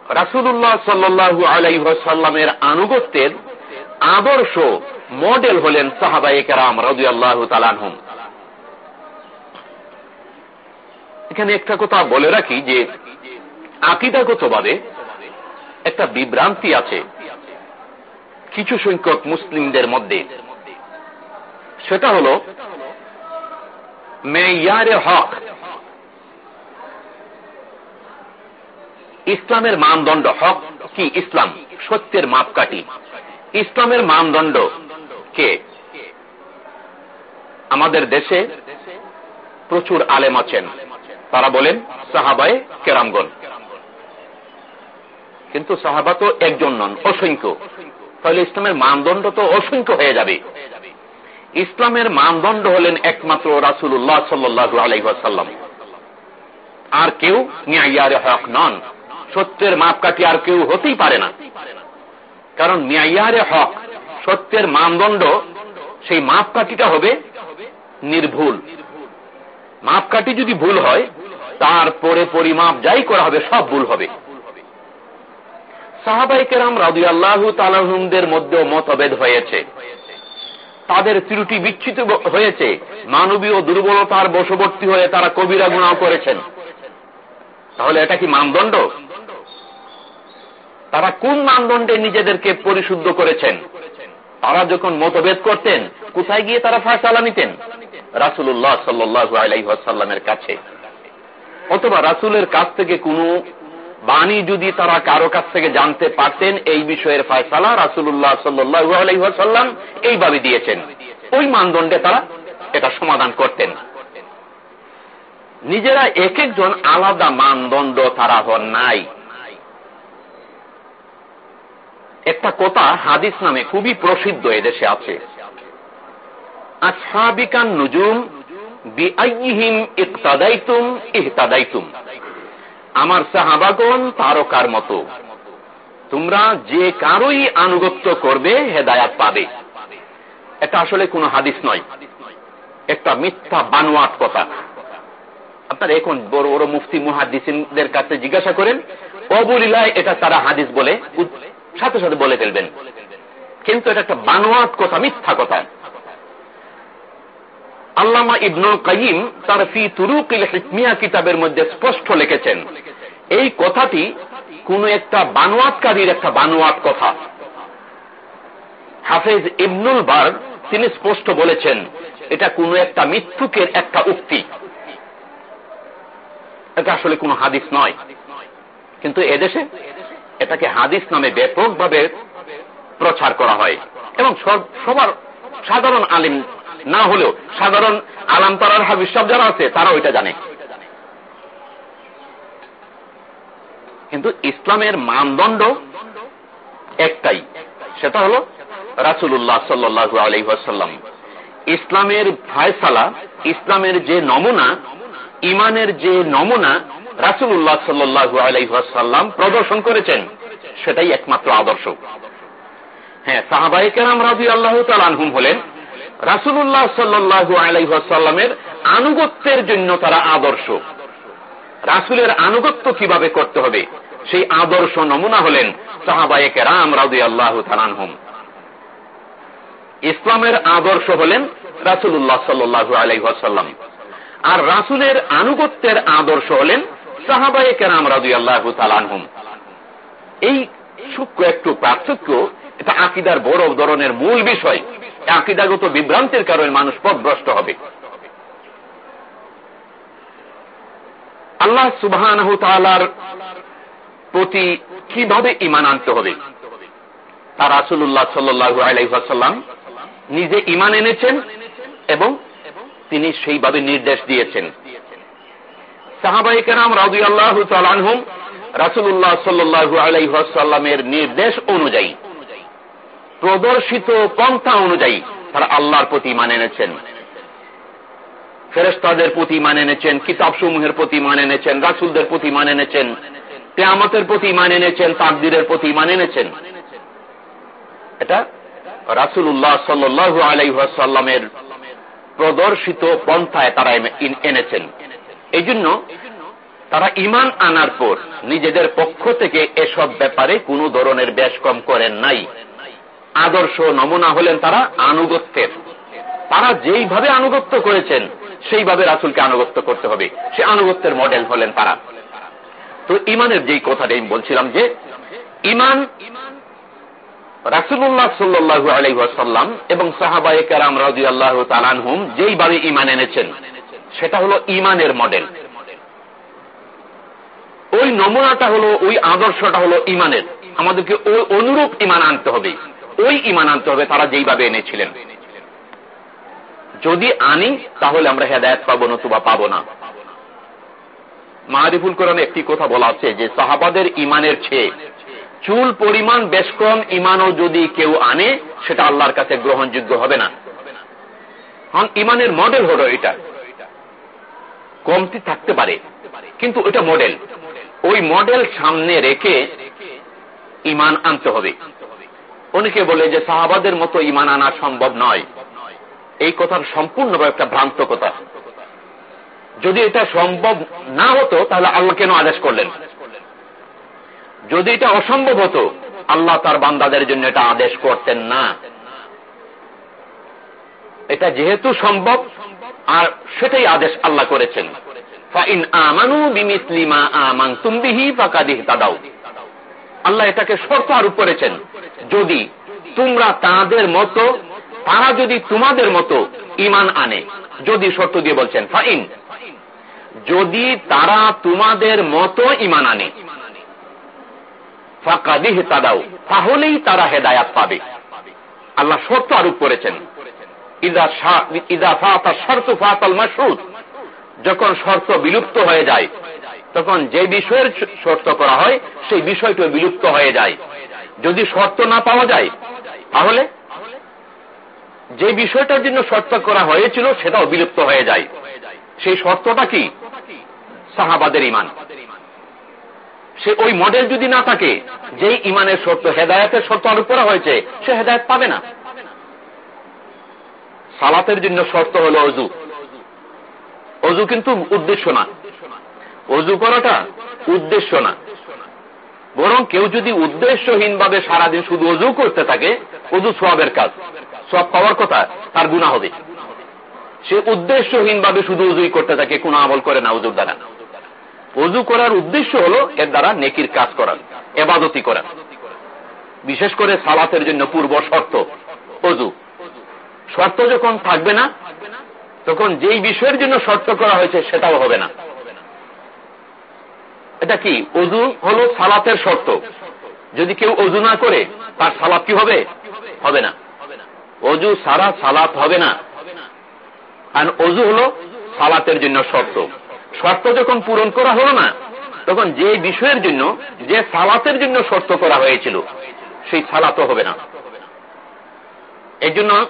রাসুল্লাহ সাল্লু আলাইসাল্লামের আনুগত্যের আদর্শ মডেল হলেন সাহাবাই কারাম রাজু আল্লাহ তালানহম এখানে একটা কথা বলে রাখি যে আকিদাগতভাবে একটা বিভ্রান্তি আছে কিছু সংখ্যক মুসলিমদের মধ্যে। সেটা হল মেয়ারে হক, ইসলামের মানদণ্ড। হক কি? ইসলাম, সত্যের মাপকাঠি। ইসলামের মানদণ্ড কে? আমাদের দেশে প্রচুর আলেম আছেন। তারা বলেন, সাহাবায় কেরামগন কিন্তু সাহাবা তো একজন নন, অসংখ্য। তাহলে ইসলামের মানদণ্ড তো অসংখ্য হয়ে যাবে। ইসলামের মানদণ্ড হলেন একমাত্র রাসুল্লাহ সাল্লু আলাইসাল্লাম আর কেউ মিয়াইয়ারে হক নন। সত্যের মাপকাঠি আর কেউ হতেই পারে না। কারণ মিয়াইয়ারে হক, সত্যের মানদণ্ড, সেই মাপকাঠিটা হবে নির্ভুল। মাপকাঠি যদি ভুল হয়, তারপরে পরিমাপ যাই করা হবে, সব ভুল হবে। সাহাবাই কেরাম রাজু আল্লাহ তালাহমদের মধ্যেও মতভেদ হয়েছে। তাদের ত্রুটি বিচ্ছিত হয়েছে। মানবীয় দুর্বলতার বশবর্তী হয়ে তারা কবিরা গুণাও করেছেন। তাহলে এটা কি মানদণ্ড? তারা কোন মানদণ্ডে নিজেদেরকে পরিশুদ্ধ করেছেন? তারা যখন মতভেদ করতেন, কোথায় গিয়ে তারা ফাঁসালা নিতেন? রাসুল্লাহ সাল্লু আলাইসাল্লামের কাছে। অথবা রাসুলের কাছ থেকে কোনো বাণী যদি তারা কারও কাছ থেকে জানতে পারতেন, এই বিষয়ের ফয়সালা রাসুল্লাহ সাল্লু আলাইসাল্লাম এইভাবে দিয়েছেন। ওই মানদণ্ডে তারা এটা সমাধান করতেন। নিজেরা এক একজন আলাদা মানদণ্ড তারা হন নাই। একটা কথা হাদিস নামে খুবই প্রসিদ্ধ এদেশে আছে। আসহাবিকান নুজুম বিআইহিম ইকতাদাইতুম ইহতাদাইতুম। আমার সাহাবাগন তারকার মতো, তোমরা যে কারোই আনুগত্য করবে, হেদায়াত পাবে। এটা আসলে কোনো হাদিস নয়। একটা মিথ্যা বানোয়াট কথা। আপনারা এখন বড় বড় মুফতি মুহাদিসদের কাছে জিজ্ঞাসা করেন, অবলীলায় এটা তারা হাদিস বলে? সাথে সাথে বলে ফেলবেন। কিন্তু এটা একটা বানোয়াট কথা, মিথ্যা কথা। আল্লামা ইবনুল কাইম তার ফি তুরুকিল হিকমিয়া কিতাবের মধ্যে স্পষ্ট লিখেছেন। এই কথাটি কোন একটা বানোয়াতকারীর একটা বানোয়াট কথা। হাফেজ ইবনুল বার্গ তিনি স্পষ্ট বলেছেন, এটা কোন একটা মিথ্যুকের একটা উক্তি। এটা আসলে কোন হাদিস নয়। কিন্তু এদেশে এটাকে হাদিস নামে ব্যাপকভাবে প্রচার করা হয়। এবং সবার সাধারণ আলিম না হলেও সাধারণ আলাম তারার হাবিস সব যারা আছে তারা ওইটা জানে। কিন্তু ইসলামের মানদণ্ড একটাই, সেটা হল রাসুল্লাহ সাল্লু আলহাসাল্লাম ইসলামের ফায়সালা, ইসলামের যে নমুনা ইমানের যে নমুনা রাসুল্লাহ সাল্লু আলহাসাল্লাম প্রদর্শন করেছেন, সেটাই একমাত্র আদর্শ। হ্যাঁ সাহাবাই কেরাম রাজু আল্লাহ তালহুম হলেন রাসুল্লাহ সাল্লু আলাইসাল্লামের আনুগত্যের জন্য তারা আদর্শ। রাসুলের আনুগত্য কীভাবে করতে হবে? সেই আদর্শ নমুনা হলেন সাহাবায়কে রাম রাজু আল্লাহ তালানহুম ইসলামের আদর্শ হলেন রাসুল্লাহ সাল্লু আলাইসাল্লাম আর রাসুলের আনুগত্যের আদর্শ হলেন সাহাবায়কে রাম রাজু আল্লাহ তালানহুম এই সূক্ষ্ম একটু পার্থক্য, এটা আকিদার বড় ধরনের মূল বিষয়। আকিদাগত বিভ্রান্তির কারণে মানুষ পথভ্রষ্ট হবে। আল্লাহ সুবাহ প্রতি কীভাবে ইমান আনতে হবে? তার রাসুল্লাহ সাল্লু নিজে ইমান এনেছেন এবং তিনি সেইভাবে নির্দেশ দিয়েছেন। সাহাবাই কেরাম রাজু আল্লাহ রাসুল্লাহ সাল্লু আলাইসাল্লামের নির্দেশ অনুযায়ী প্রদর্শিত পন্থা অনুযায়ী তারা আল্লাহর প্রতি মানে এনেছেন। ফেরেস্তাদের প্রতি মানে এনেছেন কিতাব সমূহের প্রতি মানে এনেছেন, রাসুলদের প্রতি মানে এনেছেন, কেয়ামতের প্রতি মানে এনেছেন, তাকদিরের প্রতি মানে এনেছেন। এটা রাসুল্লাহ সাল্লু আলাইসাল্লামের প্রদর্শিত পন্থায় তারা এনেছেন। এই জন্য তারা ইমান আনার পর নিজেদের পক্ষ থেকে এসব ব্যাপারে কোনো ধরনের ব্যাস কম করেন নাই। আদর্শ নমুনা হলেন তারা আনুগত্যের। তারা যেইভাবে আনুগত্য করেছেন, সেইভাবে রাসুলকে আনুগত্য করতে হবে। সে আনুগত্যের মডেল হলেন তারা। তো ইমানের যেই কথাটা আমি বলছিলাম যে, ইমান রাসুল্লাহ সাল্লু আলাইসাল্লাম এবং সাহাবাই কারাম রাজি আল্লাহ তালানহুম যেইভাবে ইমান এনেছেন, সেটা হলো ইমানের মডেল ওই নমুনাটা হলো, ওই আদর্শটা হলো ইমানের। আমাদেরকে ওই অনুরূপ ইমান আনতে হবে। ওই ইমান আনতে হবে, তারা যেইভাবে এনেছিলেন। যদি আনি, তাহলে আমরা হেদায়ত পাবো, নতুবা পাবো না। মাহারিফুল কোরআনে একটি কথা বলা আছে যে, সাহাবাদের ইমানের চেয়ে চুল পরিমাণ বেশ কম ইমানও যদি কেউ আনে, সেটা আল্লাহর কাছে গ্রহণযোগ্য হবে না। কারণ ইমানের মডেল হলো এটা। কমতি থাকতে পারে, কিন্তু এটা মডেল ওই মডেল সামনে রেখে ইমান আনতে হবে। অনেকে বলে যে সাহাবাদের মতো ইমান আনা সম্ভব নয়। এই কথার সম্পূর্ণভাবে একটা ভ্রান্ত কথা যদি এটা সম্ভব না হতো, তাহলে আল্লাহ কেন আদেশ করলেন? যদি এটা অসম্ভব হতো, আল্লাহ তার বান্দাদের জন্য এটা আদেশ করতেন না। এটা যেহেতু সম্ভব, আর সেটাই আদেশ আল্লাহ করেছেন। আল্লাহ এটাকে শর্ত আরোপ করেছেন। যদি তোমরা তাদের মতো, তারা যদি তোমাদের মতো ইমান আনে, যদি শর্ত দিয়ে বলছেন, ফাইন। যদি তারা তোমাদের মতো ইমান আনে, ফাঁকাদিহ তাদাও তাহলেই তারা হেদায়াত পাবে। আল্লাহ শর্ত আরোপ করেছেন। যখন শর্ত বিলুপ্ত হয়ে যায়, তখন যে বিষয়ের শর্ত করা হয়, সেই বিষয়টি বিলুপ্ত হয়ে যায়। যদি শর্ত না পাওয়া যায়, তাহলে যে বিষয়টার জন্য শর্ত করা হয়েছিল, সেটাও বিলুপ্ত হয়ে যায়। সেই শর্তটা কি? সাহাবাদের ইমান সে ওই মডেল যদি না থাকে, যেই ইমানের শর্ত, হেদায়তের শর্ত আরোপ করা হয়েছে, সে হেদায়ত পাবে না। সালাতের জন্য শর্ত হল অজু। অজু কিন্তু উদ্দেশ্য না। অজু করাটা উদ্দেশ্য না। বরং কেউ যদি উদ্দেশ্যহীন ভাবে সারাদিন শুধু অজু করতে থাকে, অজু সবের কাজ। সব পাওয়ার কথা, তার গুণা হবে। সে উদ্দেশ্যহীন ভাবে শুধু অজুই করতে থাকে, কোন আমল করে না অজুর দ্বারা। অজু করার উদ্দেশ্য হল এর দ্বারা নেকির কাজ করার এবাদতি করার বিশেষ করে সালাতের জন্য পূর্ব শর্ত, অজু। শর্ত যখন থাকবে না, তখন যেই বিষয়ের জন্য শর্ত করা হয়েছে, সেটাও হবে না। এটা কি? অজু হল সালাতের শর্ত। যদি কেউ অজু না করে, তার সালাত কি হবে? হবে না। অজু সারা সালাত হবে না। আর অজু হল সালাতের জন্য শর্ত। শর্ত যখন পূরণ করা হলো না, তখন যে বিষয়ের জন্য, যে সালাতের জন্য শর্ত করা হয়েছিল, সেই সালাতও হবে না। এই জন্য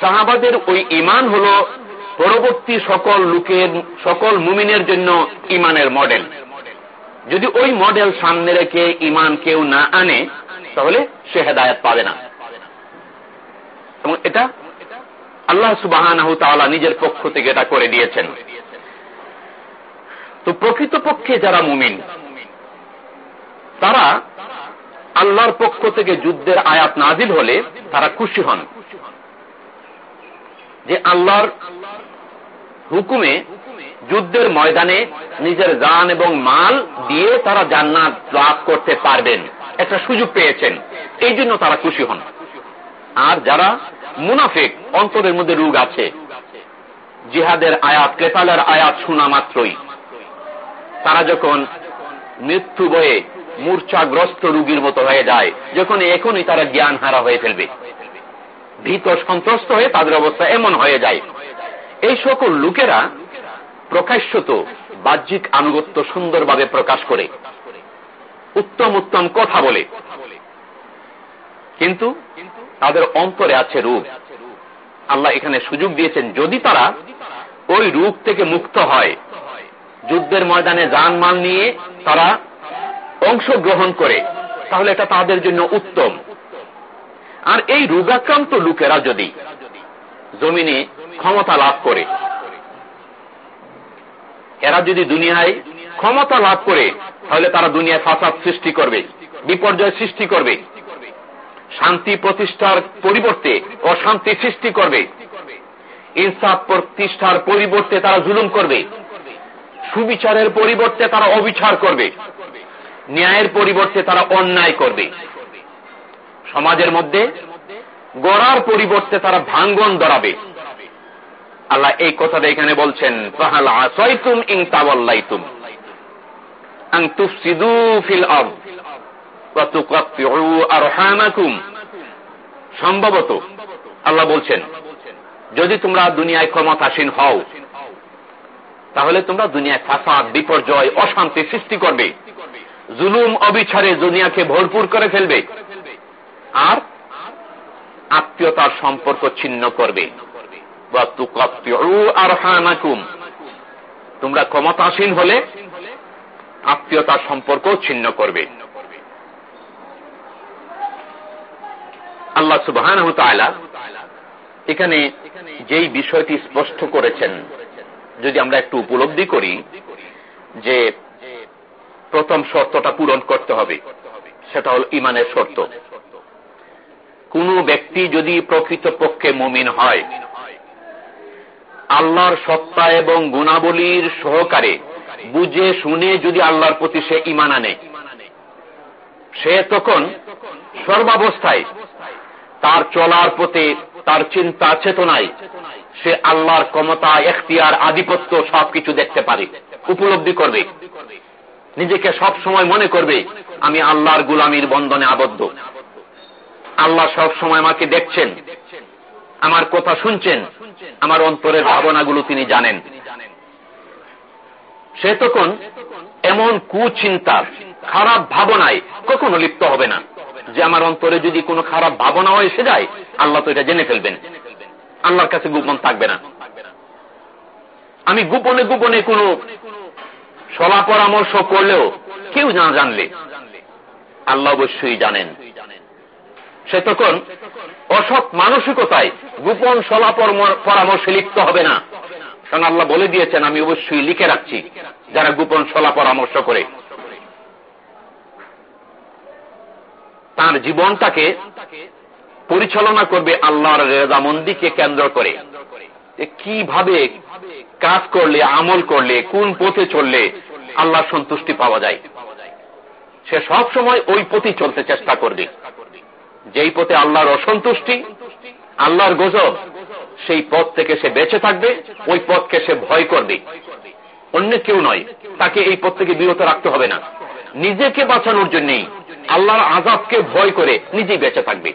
সাহাবাদের ওই ইমান হল পরবর্তী সকল লোকের, সকল মুমিনের জন্য ইমানের মডেল। যদি ওই মডেল সামনে রেখে ইমান কেউ না আনে, তাহলে সে হেদায়ত পাবে না। এবং এটা আল্লাহ সুবাহ নিজের পক্ষ থেকে এটা করে দিয়েছেন। তো প্রকৃতপক্ষে যারা মুমিন, তারা আল্লাহর পক্ষ থেকে যুদ্ধের আয়াত নাজিল হলে তারা খুশি হন। যে আল্লাহর হুকুমে যুদ্ধের ময়দানে নিজের গান এবং মাল দিয়ে তারা জান্নাত লাভ করতে পারবেন। একটা সুযোগ পেয়েছেন। এই জন্য তারা খুশি হন। আর যারা মুনাফেক, অন্তরের মধ্যে রোগ আছে, জিহাদের আয়াত, ক্রেতালের আয়াত শোনা মাত্রই। তারা যখন মৃত্যু বয়ে মূর্ছাগ্রস্ত রুগীর মতো হয়ে যায়, যখন এখনই তারা জ্ঞান হারা হয়ে ফেলবে। ভীত সন্ত্রস্ত হয়ে তাদের অবস্থা এমন হয়ে যায়। এই সকল লোকেরা প্রকাশ্যত বাহ্যিক আনুগত্য সুন্দরভাবে প্রকাশ করে। উত্তম উত্তম কথা বলে। কিন্তু তাদের অন্তরে আছে রূপ। আল্লাহ এখানে সুযোগ দিয়েছেন, যদি তারা ওই রূপ থেকে মুক্ত হয়, যুদ্ধের ময়দানে যান মাল নিয়ে তারা অংশগ্রহণ করে, তাহলে এটা তাদের জন্য উত্তম। আর এই রোগাক্রান্ত লোকেরা যদি জমিনে ক্ষমতা লাভ করে এরা যদি দুনিয়ায় ক্ষমতা লাভ করে, তাহলে তারা দুনিয়ায় ফাসাদ সৃষ্টি করবে, বিপর্যয় সৃষ্টি করবে, শান্তি প্রতিষ্ঠার পরিবর্তে অশান্তি সৃষ্টি করবে, ইনসাফ প্রতিষ্ঠার পরিবর্তে তারা জুলুম করবে, সুবিচারের পরিবর্তে তারা অবিচার করবে, ন্যায়ের পরিবর্তে তারা অন্যায় করবে। সমাজের মধ্যে গড়ার পরিবর্তে তারা ভাঙ্গন দরাবে আল্লাহ এই কথাটা এখানে বলছেন সম্ভবত আল্লাহ বলছেন, যদি তোমরা দুনিয়ায় ক্ষমতাসীন হও, তাহলে তোমরা দুনিয়ায় ফাসাদ, বিপর্যয়, অশান্তি সৃষ্টি করবে। জুলুম, অবিচারে দুনিয়াকে ভরপুর করে ফেলবে। আর আত্মীয়তার সম্পর্ক ছিন্ন করবে। আর তোমরা ক্ষমতাসীন হলে আত্মীয়তার সম্পর্ক ছিন্ন করবে। আল্লাহ সুবাহ এখানে যেই বিষয়টি স্পষ্ট করেছেন, যদি আমরা একটু উপলব্ধি করি, যে প্রথম শর্তটা পূরণ করতে হবে, সেটা হল ইমানের শর্ত। কোন ব্যক্তি যদি প্রকৃত পক্ষে মমিন হয় আল্লাহর সত্তা এবং গুণাবলীর সহকারে বুঝে শুনে যদি আল্লাহর প্রতি সে ইমান আনে। সে তখন সর্বাবস্থায় তার চলার পথে তার চিন্তা চেতনায় সে আল্লাহর ক্ষমতা, এখতিয়ার, আধিপত্য সবকিছু দেখতে পারে, উপলব্ধি করবে। নিজেকে সব সময় মনে করবে, আমি আল্লাহর গুলামির বন্ধনে আবদ্ধ। আল্লাহ সব সময় আমাকে দেখছেন আমার কথা শুনছেন, আমার অন্তরের ভাবনাগুলো তিনি জানেন। সে তখন এমন কুচিন্তা খারাপ ভাবনায় কখনো লিপ্ত হবে না। যে আমার অন্তরে যদি কোনো খারাপ ভাবনাও এসে যায়, আল্লাহ তো এটা জেনে ফেলবেন। আল্লাহর কাছে গোপন থাকবে না। আমি গোপনে গোপনে কোনো সলা পরামর্শ করলেও কেউ না জানলে। আল্লাহ অবশ্যই জানেন। সে তখন অসৎ মানসিকতায় গোপন সলা পরামর্শে লিপ্ত হবে না। কারণ আল্লাহ বলে দিয়েছেন, আমি অবশ্যই লিখে রাখছি, যারা গোপন সলা পরামর্শ করে। তার জীবনটাকে পরিচালনা করবে আল্লাহর রেজামন্দিকে কেন্দ্র করে। কীভাবে কাজ করলে, আমল করলে, কোন পথে চললে আল্লাহর সন্তুষ্টি পাওয়া যায়। সে সব সময় ওই পথে চলতে চেষ্টা করবে। যেই পথে আল্লাহর অসন্তুষ্টি, আল্লাহর গজব, সেই পথ থেকে সে বেঁচে থাকবে, ওই পথকে সে ভয় করবে। অন্য কেউ নয়, তাকে এই পথ থেকে বিরত রাখতে হবে না। নিজেকে বাঁচানোর জন্যই আল্লাহর আজাবকে ভয় করে নিজেই বেঁচে থাকবে।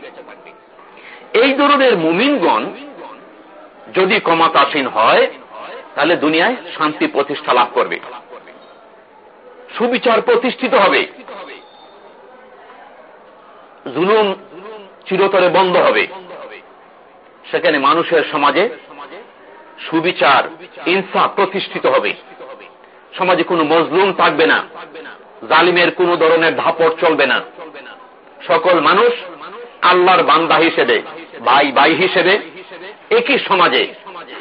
এই ধরনের মুমিনগণ যদি ক্ষমতাসীন হয়, তাহলে দুনিয়ায় শান্তি প্রতিষ্ঠা লাভ করবে। সুবিচার প্রতিষ্ঠিত হবে। জুলুম চিরতরে বন্ধ হবে। সেখানে মানুষের সমাজে সুবিচার ইনসাফ প্রতিষ্ঠিত হবে। সমাজে কোনো মজলুম থাকবে না। জালিমের কোন ধরনের ধাপট চলবে না। সকল মানুষ আল্লাহর বান্দা হিসেবে, ভাই ভাই হিসেবে, একই সমাজে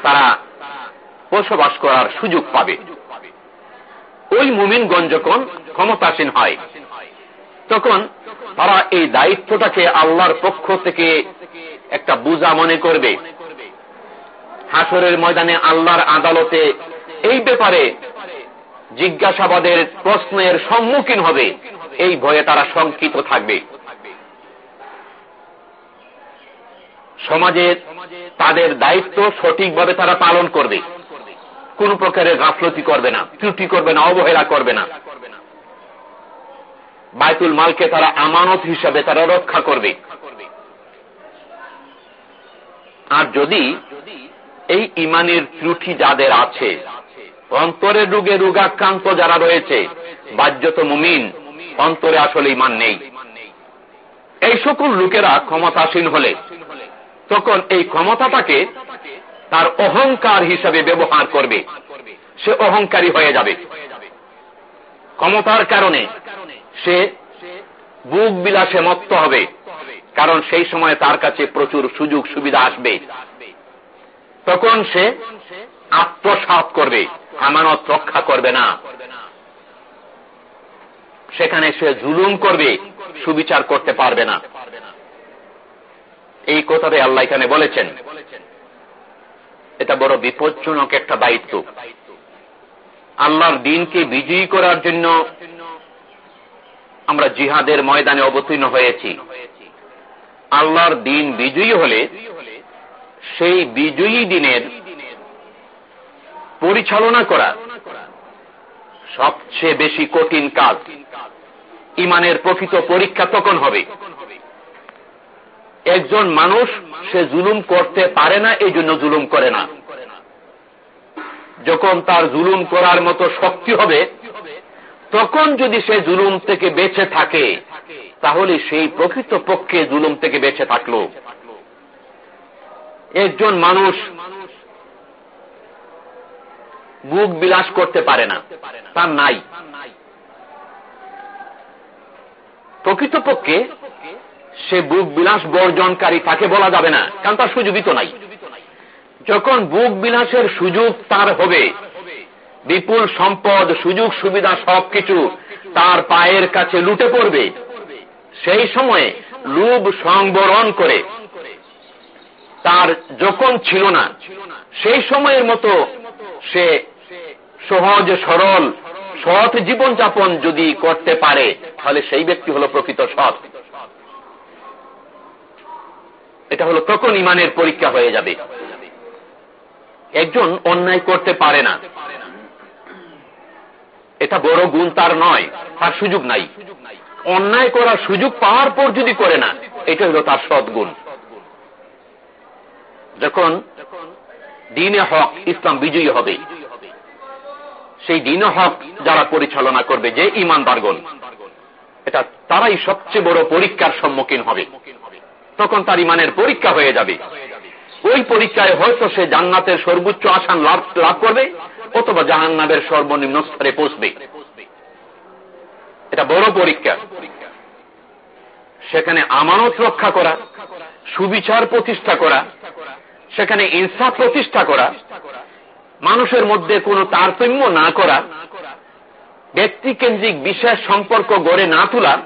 তারা বসবাস করার সুযোগ পাবে। ওই মুমিনগঞ্জ যখন ক্ষমতাসীন হয় তখন তারা এই দায়িত্বটাকে আল্লাহর পক্ষ থেকে একটা বুঝা মনে করবে। হাসরের ময়দানে আল্লাহর আদালতে এই ব্যাপারে জিজ্ঞাসাবাদের প্রশ্নের সম্মুখীন হবে, এই ভয়ে তারা শঙ্কিত থাকবে। সমাজের তাদের দায়িত্ব সঠিকভাবে তারা পালন করবে। কোন প্রকারের গাফলতি করবে না, ত্রুটি করবে না, অবহেলা করবে না। বায়তুল মালকে তারা আমানত হিসাবে তারা রক্ষা করবে। আর যদি এই ইমানের ত্রুটি যাদের আছে অন্তরের রোগে রোগাক্রান্ত যারা রয়েছে, বাহ্যত মুমিন, অন্তরে আসলে ইমান নেই। এই সকল লোকেরা ক্ষমতাসীন হলে, তখন এই ক্ষমতাটাকে তার অহংকার হিসাবে ব্যবহার করবে। সে অহংকারী হয়ে যাবে। ক্ষমতার কারণে সে বুক বিলাসে মত্ত হবে, কারণ সেই সময় তার কাছে প্রচুর সুযোগ সুবিধা আসবে। তখন সে আত্মসাত করবে, আমানত রক্ষা করবে না। সেখানে সে জুলুম করবে, সুবিচার করতে পারবে না। এই কথাটাই আল্লাহ এখানে বলেছেন। এটা বড় বিপজ্জনক একটা দায়িত্ব। আল্লাহর দিনকে বিজয়ী করার জন্য আমরা জিহাদের ময়দানে অবতীর্ণ হয়েছি। আল্লাহর দিন বিজয়ী হলে সেই বিজয়ী দিনের পরিচালনা করা সবচেয়ে বেশি কঠিন কাজ। ইমানের প্রকৃত পরীক্ষা তখন হবে। একজন মানুষ সে জুলুম করতে পারে না এই জন্য জুলুম করে না। যখন তার জুলুম করার মতো শক্তি হবে তখন যদি সে জুলুম থেকে বেঁচে থাকে, তাহলে সেই প্রকৃত পক্ষে জুলুম থেকে বেঁচে থাকল। একজন মানুষ বুক বিলাস করতে পারে না, তার নাই। প্রকৃতপক্ষে সে বুক বিলাস বর্জনকারী, তাকে বলা যাবে না, কারণ তার সুযোগই তো নাই। যখন বুক বিলাসের সুযোগ তার হবে বিপুল সম্পদ, সুযোগ, সুবিধা সবকিছু তার পায়ের কাছে লুটে পড়বে। সেই সময়ে লুব সংবরণ করে। তার যখন ছিল না। সেই সময়ের মতো সে সহজ, সরল, সৎ জীবন যাপন যদি করতে পারে, তাহলে সেই ব্যক্তি হল প্রকৃত সৎ। এটা হলো তখন ইমানের পরীক্ষা হয়ে যাবে। একজন অন্যায় করতে পারে না। এটা বড় গুণ তার নয়, তার সুযোগ নাই। অন্যায় করার সুযোগ পাওয়ার পর যদি করে না, এটা হলো তার সদ্গুণ যখন দিনে হক, ইসলাম বিজয়ী হবে, সেই দিনে হক যারা পরিচালনা করবে, যে ইমানদারগণ এটা তারাই সবচেয়ে বড় পরীক্ষার সম্মুখীন হবে। তখন তার ইমানের পরীক্ষা হয়ে যাবে। ওই পরীক্ষায় হয়তো সে জান্নাতের সর্বোচ্চ আসান লাভ লাভ করবে অথবা জাহান্নাবের সর্বনিম্ন স্তরে পৌঁছবে। এটা বড় পরীক্ষা। সেখানে আমানত রক্ষা করা, সুবিচার প্রতিষ্ঠা করা, সেখানে ইনসাফ প্রতিষ্ঠা করা, মানুষের মধ্যে কোনো তারতম্য না করা, ব্যক্তিকেন্দ্রিক বিশেষ সম্পর্ক গড়ে না তোলা,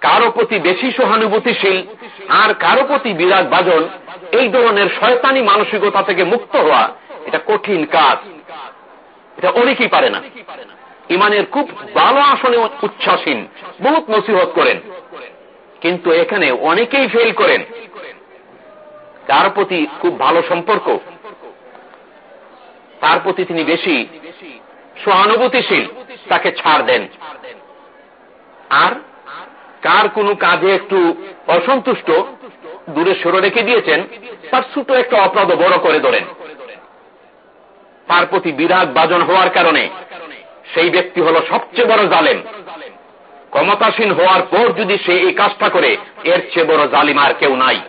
কারও প্রতি বেশি সহানুভূতিশীল আর কারও প্রতি বিরাট বাজন এই ধরনের শয়তানি মানসিকতা থেকে মুক্ত হওয়া, এটা কঠিন কাজ। এটা অনেকেই পারে না। ইমানের খুব ভালো আসনে উচ্ছ্বাসীন, বহুত নসিহত করেন। কিন্তু এখানে অনেকেই ফেল করেন। তার প্রতি খুব ভালো সম্পর্ক। তার প্রতি তিনি বেশি সহানুভূতিশীল, তাকে ছাড় দেন। আর কার কোনো কাজে একটু অসন্তুষ্ট, দূরে সরে রেখে দিয়েছেন, তার ছোট একটা অপরাধ বড় করে ধরেন। তার প্রতি বিরাট বাজন হওয়ার কারণে সেই ব্যক্তি হল সবচেয়ে বড় জালেম। ক্ষমতাসীন হওয়ার পর যদি সে এই কাজটা করে, এর চেয়ে বড় জালিম আর কেউ নাই।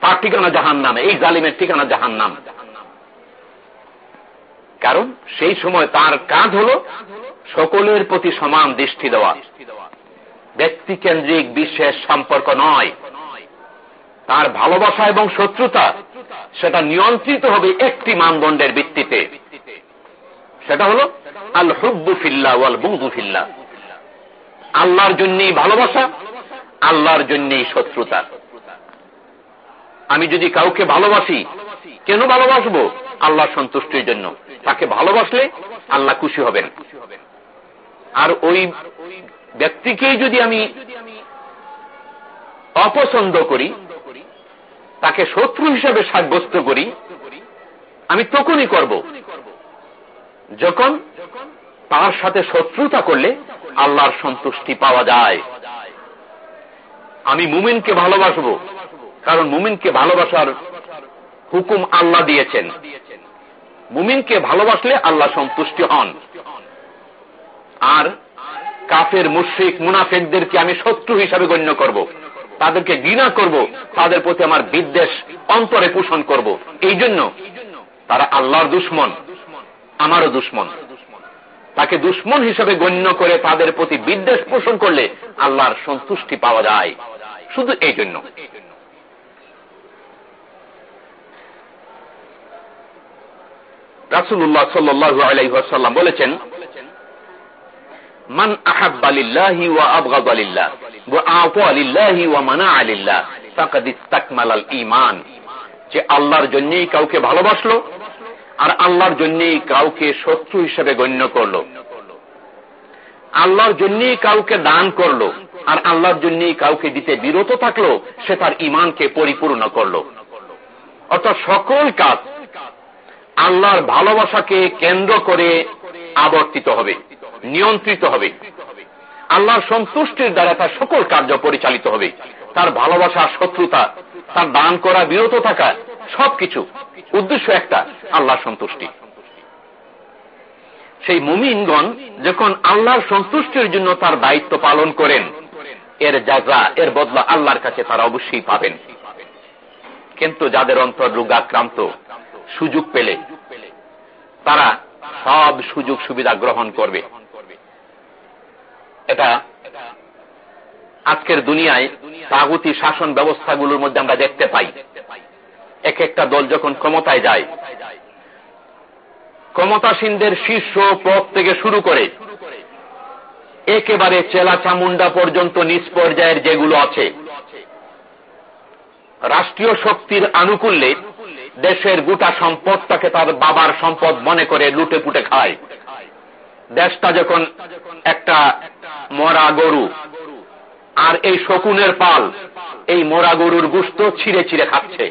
তার ঠিকানা জাহান নাম এই জালিমের ঠিকানা জাহান নাম কারণ সেই সময় তার কাজ হল সকলের প্রতি সমান দৃষ্টি দেওয়া। ব্যক্তি কেন্দ্রিক বিশেষ সম্পর্ক নয়। তার ভালোবাসা এবং শত্রুতা সেটা নিয়ন্ত্রিত হবে একটি মানদণ্ডের ভিত্তিতে। সেটা হল আল হুব্বু ফিল্লা ওয়াল বুদু ফিল্লা। আল্লাহর জন্যই ভালোবাসা, আল্লাহর জন্যই শত্রুতা। আমি যদি কাউকে ভালোবাসি, কেন ভালোবাসবো? আল্লাহ সন্তুষ্টির জন্য। তাকে ভালোবাসলে আল্লাহ খুশি হবেন। আর ওই ব্যক্তিকেই যদি আমি অপছন্দ করি তাকে শত্রু হিসেবে সাব্যস্ত করি, আমি তখনই করব যখন তার সাথে শত্রুতা করলে আল্লাহর সন্তুষ্টি পাওয়া যায়। আমি মুমিনকে ভালোবাসব, কারণ মুমিনকে ভালোবাসার হুকুম আল্লাহ দিয়েছেন। মুমিনকে ভালোবাসলে আল্লাহ সন্তুষ্টি হন। আর কাফের, মুশ্রিক, মুনাফেকদেরকে আমি শত্রু হিসাবে গণ্য করব। তাদেরকে ঘৃণা করব, তাদের প্রতি আমার বিদ্বেষ অন্তরে পোষণ করব। এই জন্য তারা আল্লাহর দুশ্মন, আমারও দুশ্মন। তাকে দুশ্মন হিসেবে গণ্য করে তাদের প্রতি বিদ্বেষ পোষণ করলে আল্লাহর সন্তুষ্টি পাওয়া যায়। শুধু এই জন্য। রাসুল্লাহ সাল্লু আলাইসাল্লাম বলেছেন, মান আবগাদালিল্লাহ ওয়া আতালিল্লাহি আলিল্লাহ ঈমান। যে আল্লাহর জন্যই কাউকে ভালোবাসলো, আর আল্লাহর জন্যই কাউকে শত্রু হিসেবে গণ্য করল। আল্লাহর জন্যই কাউকে দান করল, আর আল্লাহর জন্যই কাউকে দিতে বিরত থাকল, সে তার ইমানকে পরিপূর্ণ করল। অর্থাৎ সকল কাজ আল্লাহর ভালোবাসাকে কেন্দ্র করে আবর্তিত হবে, নিয়ন্ত্রিত হবে। আল্লাহর সন্তুষ্টির দ্বারা তার সকল কার্য পরিচালিত হবে। তার ভালোবাসা, শত্রুতা, তার দান করা, বিরত থাকা, সবকিছু। উদ্দেশ্য একটা আল্লাহ সন্তুষ্টি। সেই মুমিনগণ যখন আল্লাহর সন্তুষ্টির জন্য তার দায়িত্ব পালন করেন, এর যাজা এর বদলা আল্লাহর কাছে তারা অবশ্যই পাবেন। কিন্তু যাদের অন্তর রোগাক্রান্ত, সুযোগ পেলে, তারা সব সুযোগ সুবিধা গ্রহণ করবে। এটা আজকের দুনিয়ায় তাগুতি শাসন ব্যবস্থাগুলোর মধ্যে আমরা দেখতে পাই। এক একটা দল যখন ক্ষমতায় যায়, ক্ষমতাসীনদের শীর্ষ পথ থেকে শুরু করে একেবারে চেলা চামুন্ডা পর্যন্ত নিজ পর্যায়ের যেগুলো আছে, রাষ্ট্রীয় শক্তির আনুকূল্যে দেশের গোটা সম্পদটাকে তার বাবার সম্পদ মনে করে লুটে পুটে খায়। দেশটা যখন একটা মরা গরু, আর এই শকুনের পাল এই মরা গরুর গুস্ত ছিঁড়ে ছিঁড়ে খাচ্ছে।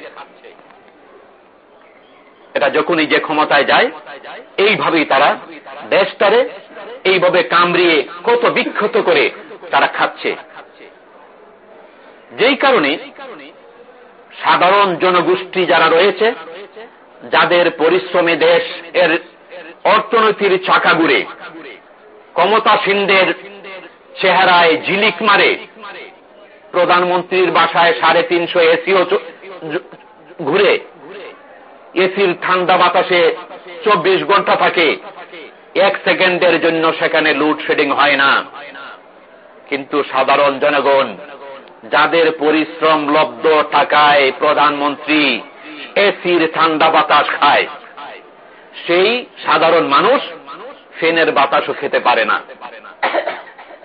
এটা যখনই যে ক্ষমতায় যায়, এইভাবেই তারা দেশটারে এইভাবে কামড়িয়ে কত বিক্ষত করে তারা খাচ্ছে। যেই কারণে সাধারণ জনগোষ্ঠী যারা রয়েছে, যাদের পরিশ্রমে দেশ এর অর্থনীতির চাকা ঘুরে ক্ষমতাসীনদের চেহারায় ঝিলিক মারে। প্রধানমন্ত্রীর বাসায় সাড়ে তিনশো এসিও ঘুরে। এসির ঠান্ডা বাতাসে চব্বিশ ঘণ্টা থাকে। এক সেকেন্ডের জন্য সেখানে লোডশেডিং হয় না। কিন্তু সাধারণ জনগণ, যাদের পরিশ্রম লব্ধ টাকায় প্রধানমন্ত্রী এসির ঠান্ডা বাতাস খায়। সেই সাধারণ মানুষ ফেনের বাতাসও খেতে পারে না।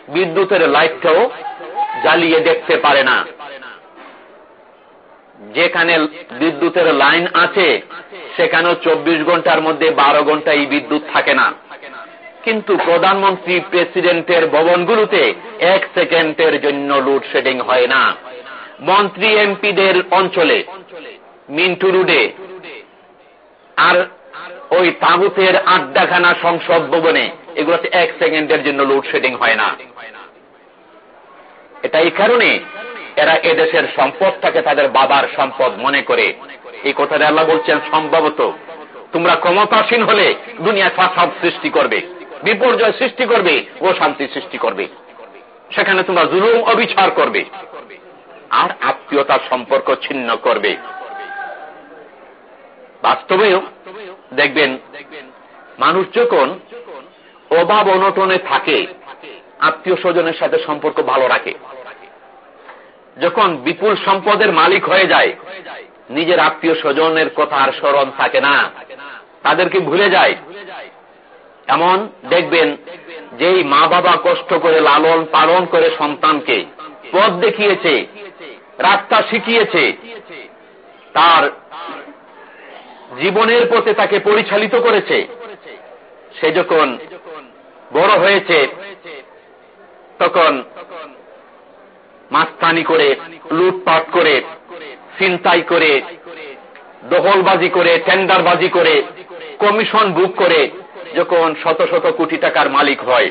বিদ্যুতের লাইটটাও জ্বালিয়ে দেখতে পারে না। যেখানে বিদ্যুতের লাইন আছে, সেখানেও চব্বিশ ঘণ্টার মধ্যে বারো ঘণ্টা এই বিদ্যুৎ থাকে না। কিন্তু প্রধানমন্ত্রী প্রেসিডেন্টের ভবনগুলোতে এক সেকেন্ডের জন্য লোডশেডিং হয় না। মন্ত্রী এমপিদের অঞ্চলে, মিন্টু রুডে। আর ওই তাগুতের আড্ডাখানা সংসদ ভবনে। এগুলোতে এক সেকেন্ডের জন্য লোডশেডিং হয় না। এটা এই কারণে এরা এদেশের সম্পদটাকে তাদের বাবার সম্পদ মনে করে। এই কথাটা আল্লাহ বলছেন, সম্ভবত তোমরা ক্ষমতাসীন হলে দুনিয়া ফাসাদ সৃষ্টি করবে, বিপর্যয় সৃষ্টি করবে, ও শান্তি সৃষ্টি করবে। সেখানে তোমরা জুলুম অবিচার করবে, আর আত্মীয়তার সম্পর্ক ছিন্ন করবে। বাস্তবেও দেখবেন, মানুষ যখন অভাব অনটনে থাকে, আত্মীয় স্বজনের সাথে সম্পর্ক ভালো রাখে। যখন বিপুল সম্পদের মালিক হয়ে যায়, নিজের আত্মীয় স্বজনের কথা আর স্মরণ থাকে না, তাদেরকে ভুলে যায়। এমন দেখবেন, যেই মা বাবা কষ্ট করে লালন পালন করে সন্তানকে পথ দেখিয়েছে, রাস্তা শিখিয়েছে, তার জীবনের পথে তাকে পরিচালিত করেছে। সে যখন বড় হয়েছে, তখন মাস্তানি করে, লুটপাট করে চিন্তাই করে, দখলবাজি করে, টেন্ডারবাজি করে, কমিশন বুক করে, যখন শত শত কোটি টাকার মালিক হয়,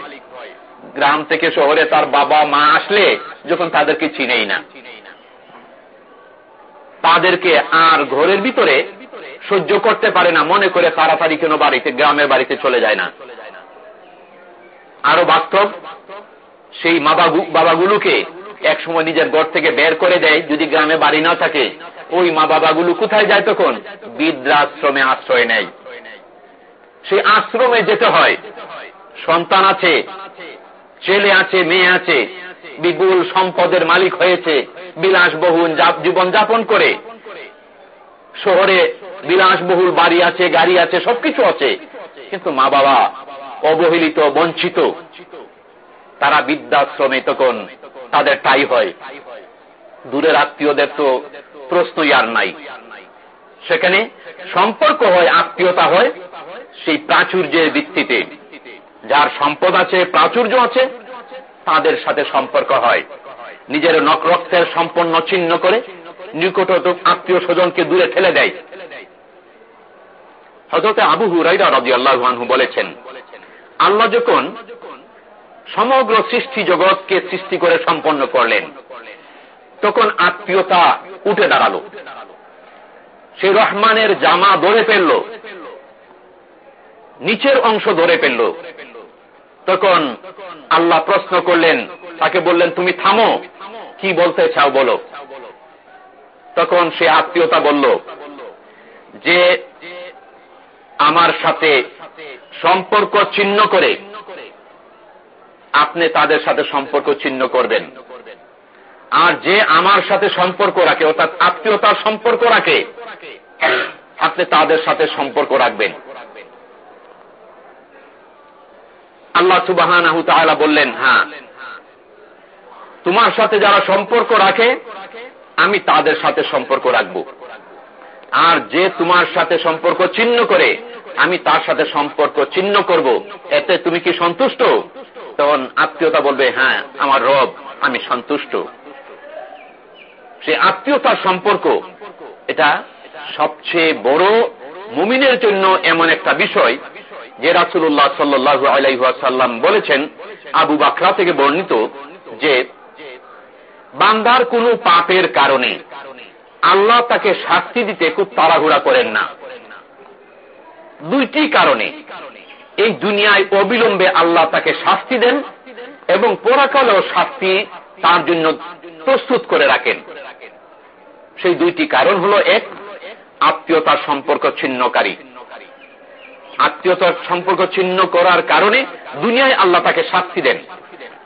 গ্রাম থেকে শহরে তার বাবা মা আসলে যখন তাদেরকে চিনেই না। তাদেরকে আর ঘরের ভিতরে সহ্য করতে পারে না। মনে করে তাড়াতাড়ি কেন বাড়িতে, গ্রামের বাড়িতে চলে যায় না। আরও বাস্তব, সেই বাবাগুলোকে এক সময় নিজের ঘর থেকে বের করে দেয়, যদি গ্রামে বাড়ি না থাকে। ওই মা বাবাগুলো কোথায় যায় তখন? বৃদ্ধাশ্রমে আশ্রয় নেয়। সেই আশ্রমে যেতে হয়। সন্তান আছে, ছেলে আছে, মেয়ে আছে, বিপুল সম্পদের মালিক হয়েছে, বিলাসবহুল জীবন যাপন করে। শহরে বিলাসবহুল বাড়ি আছে, গাড়ি আছে, সবকিছু আছে। কিন্তু মা বাবা অবহেলিত, বঞ্চিত, তারা বৃদ্ধাশ্রমে তখন তাদের টাই হয়। দূরের আত্মীয়দের তো প্রশ্নই আর নাই। সেখানে সম্পর্ক হয়, আত্মীয়তা হয় সেই প্রাচুর্যের ভিত্তিতে। যার সম্পদ আছে, প্রাচুর্য আছে, তাদের সাথে সম্পর্ক হয়। নিজের রক্তের সম্পন্ন চিহ্ন করে নিকট আত্মীয় স্বজনকে দূরে ঠেলে দেয়। হজরত আবু হুরাইরা রাজি আল্লাহ বলেছেন, আল্লাহ যখন সমগ্র সৃষ্টি জগৎকে সৃষ্টি করে সম্পন্ন করলেন, তখন আত্মীয়তা উঠে দাঁড়াল। সেই রহমানের জামা ধরে ফেলল, নিচের অংশ ধরে ফেলল। তখন আল্লাহ প্রশ্ন করলেন, তাকে বললেন, তুমি থামো, কি বলতে চাও বলো? তখন সে আত্মীয়তা বলল, যে আমার সাথে সম্পর্ক চিহ্ন করে, আপনি তাদের সাথে সম্পর্ক চিহ্ন করবেন। আর যে আমার সাথে সম্পর্ক রাখে, অর্থাৎ আত্মীয়তার সম্পর্ক রাখে, আপনি তাদের সাথে সম্পর্ক রাখবেন। আল্লাহ সুবাহান বললেন হ্যাঁ তোমার সাথে যারা সম্পর্ক রাখে আমি তাদের সাথে সম্পর্ক রাখব। আর যে তোমার সাথে সম্পর্ক চিহ্ন করে, আমি তার সাথে সম্পর্ক চিহ্ন করব। এতে তুমি কি সন্তুষ্ট? তখন আত্মীয়তা বলবে হ্যাঁ আমার রব, আমি সন্তুষ্ট। সে আত্মীয়তার সম্পর্ক, এটা সবচেয়ে বড় মুমিনের জন্য এমন একটা বিষয়, যে রাসুল্লাহ সাল্লু আলাইসাল্লাম বলেছেন, আবু বাকরা থেকে বর্ণিত যে বান্দার কোন পাপের কারণে। আল্লাহ তাকে শাস্তি দিতে খুব তাড়াহুড়া করেন না। দুইটি কারণে। এই দুনিয়ায় অবিলম্বে আল্লাহ তাকে শাস্তি দেন এবং পরাকালেও শাস্তি তার জন্য প্রস্তুত করে রাখেন। সেই দুইটি কারণ হল এক, আত্মীয়তার সম্পর্ক ছিন্নকারী। আত্মীয়তার সম্পর্ক ছিন্ন করার কারণে দুনিয়ায় আল্লাহ তাকে শাস্তি দেন।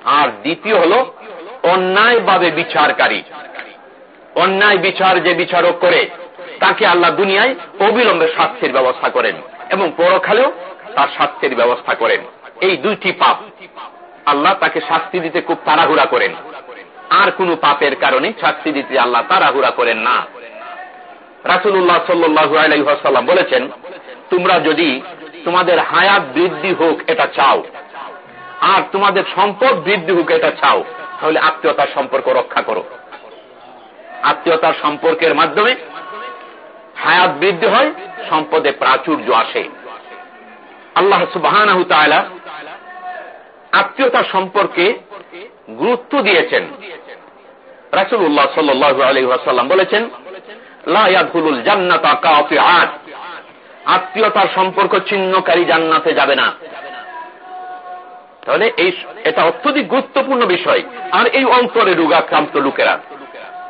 আর দ্বিতীয় হল অন্যায়ভাবে বিচারকারী। অন্যায় বিচার যে বিচারক করে, তাকে আল্লাহ দুনিয়ায় অবিলম্বে শাস্তির ব্যবস্থা করেন এবং পরখালেও তার শাস্তির ব্যবস্থা করেন। এই দুইটি পাপ আল্লাহ তাকে শাস্তি দিতে খুব তাড়াহুড়া করেন। আর কোন পাপের কারণে শাস্তি দিতে আল্লাহ তাড়াহুড়া করেন না। রাসুল্লাহ সাল্লু বলেছেন, তোমরা যদি তোমাদের হায়াত বৃদ্ধি হোক, এটা চাও। আর তোমাদের সম্পদ বৃদ্ধি হোক, এটা চাও। তাহলে আত্মীয়তার সম্পর্ক রক্ষা করো। আত্মীয়তার সম্পর্কের মাধ্যমে হায়াত বৃদ্ধি হয়, সম্পদে প্রাচুর্য আসে। আল্লাহ সুবাহ আত্মীয়তা সম্পর্কে গুরুত্ব দিয়েছেন। রাসুল্লাহ সাল্লু আলহাসাল্লাম বলেছেন জান্নাতা আত্মীয়তার সম্পর্ক ছিন্নকারী জান্নাতে যাবে না। তাহলে এই এটা অত্যধিক গুরুত্বপূর্ণ বিষয়। আর এই অন্তরে রোগাক্রান্ত লোকেরা।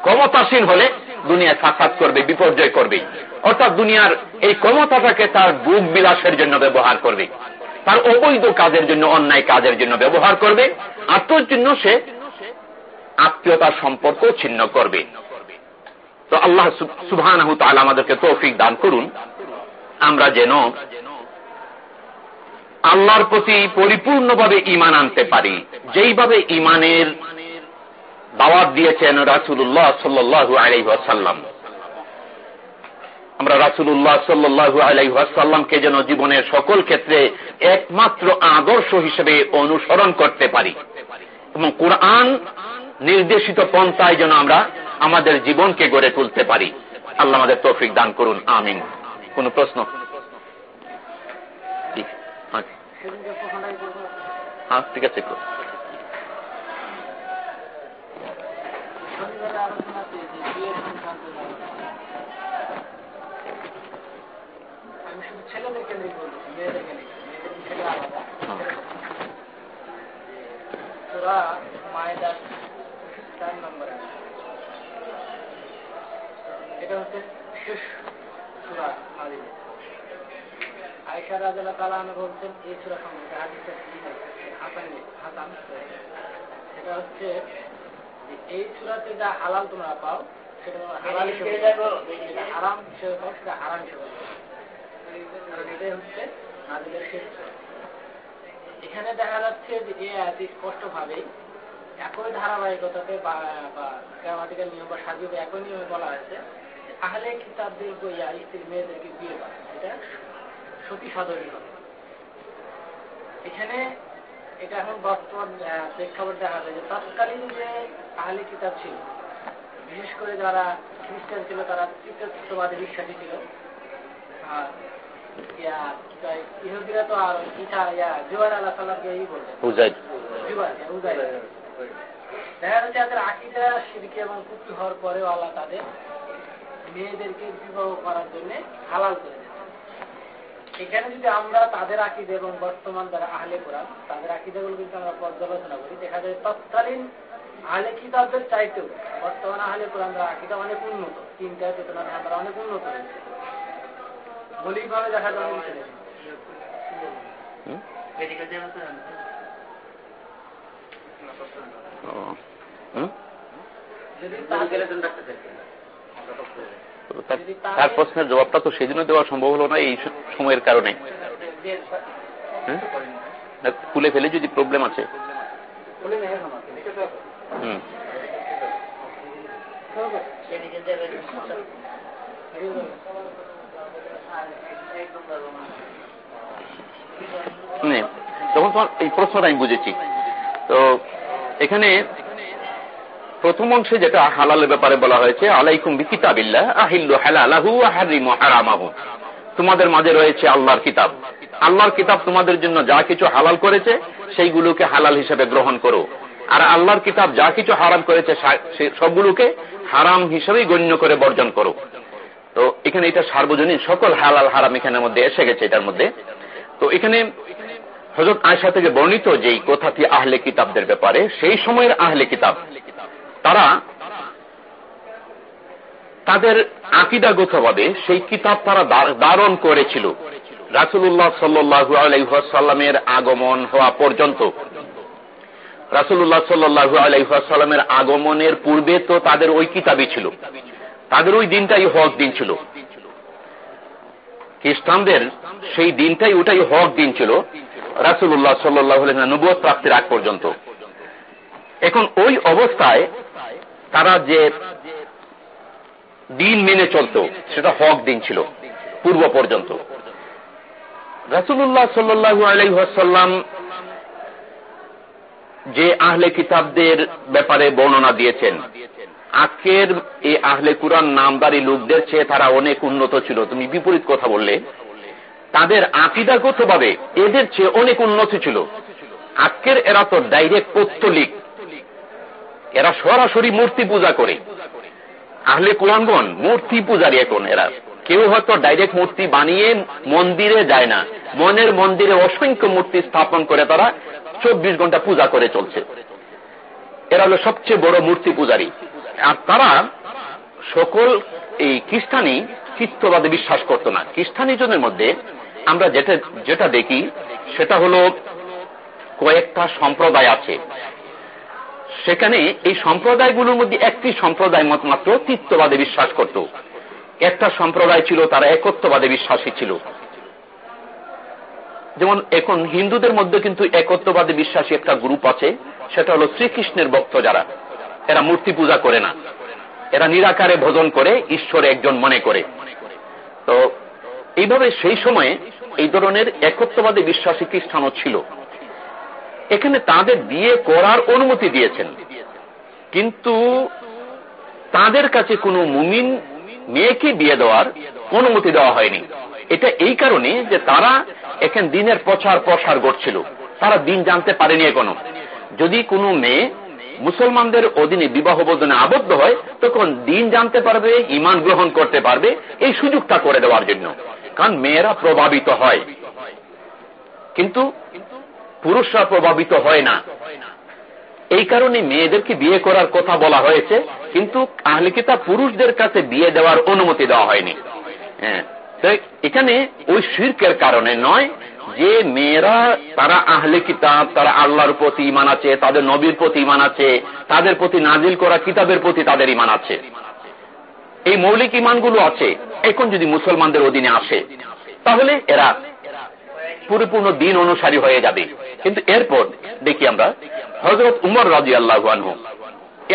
ক্ষমতাসীন হলে দুনিয়ায় ফাঁসাদ করবে, বিপর্যয় করবে। অর্থাৎ দুনিয়ার এই ক্ষমতাটাকে তার বুক বিলাসের জন্য ব্যবহার করবে। তার অবৈধ কাজের জন্য, অন্যায় কাজের জন্য ব্যবহার করবে। আর তোর জন্য সে আত্মীয়তার সম্পর্ক ছিন্ন করবে। তো আল্লাহ সুবাহ আমাদেরকে তৌফিক দান করুন। আমরা যেন আল্লাহর প্রতি পরিপূর্ণভাবে ইমান আনতে পারি। যেইভাবে ইমানের দাওয়াত দিয়েছেন রাসুল্লাহ সাল্লু আলাইসাল্লাম আমরা রাসুল্লাহ সাল্লু আলাইসাল্লামকে যেন জীবনের সকল ক্ষেত্রে একমাত্র আদর্শ হিসেবে অনুসরণ করতে পারি। এবং কোরআন নির্দেশিত পন্থায় যেন আমরা আমাদের জীবনকে গড়ে তুলতে পারি। আল্লাহ আমাদের তৌফিক দান করুন, আমিন। কোন প্রশ্ন? হ্যাঁ ঠিক আছে এটা হচ্ছে শেষ সুরা আয়সা তালা আমি বলছেন এই সুরা সম্বন্ধে হাদিসের হাসান হাসান। সেটা হচ্ছে এই সুরাতে যা হালাল তোমরা পাও সেটা তোমরা হালাল হিসেবে হারাম হিসেবে পাও সেটা হারাম হিসেবে কারণ এটাই হচ্ছে নাজিলের শেষ এখানে দেখা যাচ্ছে যে এ আয়াতি স্পষ্ট ভাবেই একই ধারাবাহিকতাতে বা গ্রামাটিক্যাল নিয়ম বা সাজিয়ে একই নিয়মে বলা হয়েছে আহলে কিতাবদের বইয়া স্ত্রী মেয়েদেরকে বিয়ে করে। এটা সতী সাধনী হবে এখানে এটা এখন বর্তমান প্রেক্ষাপট দেখা যায় যে তৎকালীন যে আহলে কিতাব ছিল বিশেষ করে যারা খ্রিস্টান ছিল তারা তৃতীয়বাদে বিশ্বাসী ছিল। ইহুদিরা তো আর ইসা ইয়া জুয়ার আল্লাহ সাল্লামকে এই বলবে দেখা যাচ্ছে তাদের আকিদা সিরকি এবং কুচু হওয়ার পরেও আল্লাহ তাদের মেয়েদেরকে বিবাহ করার জন্য হালাল করে এখানে যদি আমরা তাদের আকিদে এবং বর্তমান যারা আহলে কোরআন তাদের আকিদাগুলো কিন্তু আমরা পর্যালোচনা করি। দেখা যায় তৎকালীন আহলে কিতাবদের চাইতেও বর্তমান আহলে কোরআন যারা আকিদা অনেক উন্নত। চিন্তা চেতনা তারা অনেক উন্নত হয়েছে। মৌলিকভাবে দেখা যায় অনেক তার প্রশ্নের জবাবটা তো সেদিনও দেওয়া সম্ভব হলো না এই সময়ের কারণে। খুলে ফেলে যদি প্রবলেম আছে। তখন তোমার এই প্রশ্নটা আমি বুঝেছি, তো এখানে প্রথম অংশে যেটা হালালের ব্যাপারে বলা হয়েছে, আলাইকুম বিকিতাবিল্লাহ, আহিল্লু হালালাহু হারিমু হারামাহু। তোমাদের মাঝে রয়েছে আল্লাহর কিতাব। আল্লাহর কিতাব তোমাদের জন্য যা কিছু হালাল করেছে, সেইগুলোকে হালাল হিসেবে গ্রহণ করো। আর আল্লাহর কিতাব যা কিছু হারাম করেছে সবগুলোকে হারাম হিসেবেই গণ্য করে বর্জন করো। তো এখানে এটা সার্বজনীন সকল হালাল হারাম এখানের মধ্যে এসে গেছে এটার মধ্যে। তো এখানে হজরত আয়সা থেকে বর্ণিত যেই কথাটি আহলে কিতাবদের ব্যাপারে, সেই সময়ের আহলে কিতাব তারা তাদের আকিদাগতভাবে সেই কিতাব তারা ধারণ করেছিল। রাসুল্লাহ সাল্লু আলাইসাল্লামের আগমন হওয়া পর্যন্ত। রাসুল্লাহ সাল্লু আলাইসাল্লামের আগমনের পূর্বে তো তাদের ওই কিতাবই ছিল। তাদের ওই দিনটাই হক দিন ছিল। খ্রিস্টানদের সেই দিনটাই ওটাই হক দিন ছিল রাসুল্লাহ সাল্লাহ নবুয় প্রাপ্তির আগ পর্যন্ত। এখন ওই অবস্থায় তারা যে দিন মেনে চলত, সেটা হক দিন ছিল, পূর্ব পর্যন্ত। রাসুল্লাহ সাল্লু আলাইসাল্লাম যে আহলে কিতাবদের ব্যাপারে বর্ণনা দিয়েছেন আজকের এই আহলে কুরান নামদারি লোকদের চেয়ে তারা অনেক উন্নত ছিল। তুমি বিপরীত কথা বললে। তাদের আকিদাগত ভাবে এদের চেয়ে অনেক উন্নত ছিল। আজকের এরা তো ডাইরেক্ট পত্তলিক। এরা সরাসরি মূর্তি পূজা করে। আহলে কোরআনগণ মূর্তি পূজারি এখন এরা। কেউ হয়তো ডাইরেক্ট মূর্তি বানিয়ে মন্দিরে যায় না। মনের মন্দিরে অসংখ্য মূর্তি স্থাপন করে তারা চব্বিশ ঘণ্টা পূজা করে চলছে। এরা হলো সবচেয়ে বড় মূর্তি পূজারী। আর তারা সকল এই খ্রিস্টানি চিত্তবাদে বিশ্বাস করত না। খ্রিস্টানিজনের মধ্যে আমরা যেটা যেটা দেখি, সেটা হলো কয়েকটা সম্প্রদায় আছে। সেখানে এই সম্প্রদায়গুলোর মধ্যে একটি সম্প্রদায় মাত্র তিত্ববাদে বিশ্বাস করত। একটা সম্প্রদায় ছিল তারা একত্ববাদে বিশ্বাসী ছিল। যেমন এখন হিন্দুদের মধ্যে কিন্তু একত্ববাদে বিশ্বাসী একটা গ্রুপ আছে, সেটা হলো শ্রীকৃষ্ণের ভক্ত যারা। এরা মূর্তি পূজা করে না। এরা নিরাকারে ভোজন করে, ঈশ্বর একজন মনে করে। তো এইভাবে সেই সময়ে এই ধরনের একত্ববাদে বিশ্বাসী খ্রিস্টানও ছিল। এখানে তাদের বিয়ে করার অনুমতি দিয়েছেন। কিন্তু তাদের কাছে কোনো মুমিন মেয়েকে বিয়ে দেওয়ার অনুমতি দেওয়া হয়নি। এটা এই কারণে যে তারা এখন দিনের প্রচার প্রসার করছিল তারা দিন জানতে পারেনি এখনও। যদি কোনো মেয়ে মুসলমানদের অধীনে বিবাহ বোধনে আবদ্ধ হয়, তখন দিন জানতে পারবে ইমান গ্রহণ করতে পারবে এই সুযোগটা করে দেওয়ার জন্য। কারণ মেয়েরা প্রভাবিত হয়। কিন্তু পুরুষরা প্রভাবিত হয় না। এই কারণে মেয়েদেরকে বিয়ে করার কথা বলা হয়েছে, কিন্তু আহলে কিতাব পুরুষদের কাছে বিয়ে দেওয়ার অনুমতি দেওয়া হয়নি। হ্যাঁ এখানে ওই শির্কের কারণে নয় যে মেয়েরা, তারা আহলে কিতাব, তারা আল্লাহর প্রতি ইমান আছে, তাদের নবীর প্রতি ইমান আছে, তাদের প্রতি নাজিল করা কিতাবের প্রতি তাদের ইমান আছে। এই মৌলিক ইমানগুলো আছে। এখন যদি মুসলমানদের অধীনে আসে, তাহলে এরা পরিপূর্ণ দিন অনুসারী হয়ে যাবে। কিন্তু এরপর দেখি আমরা হজরত উমর রাজি আল্লাহ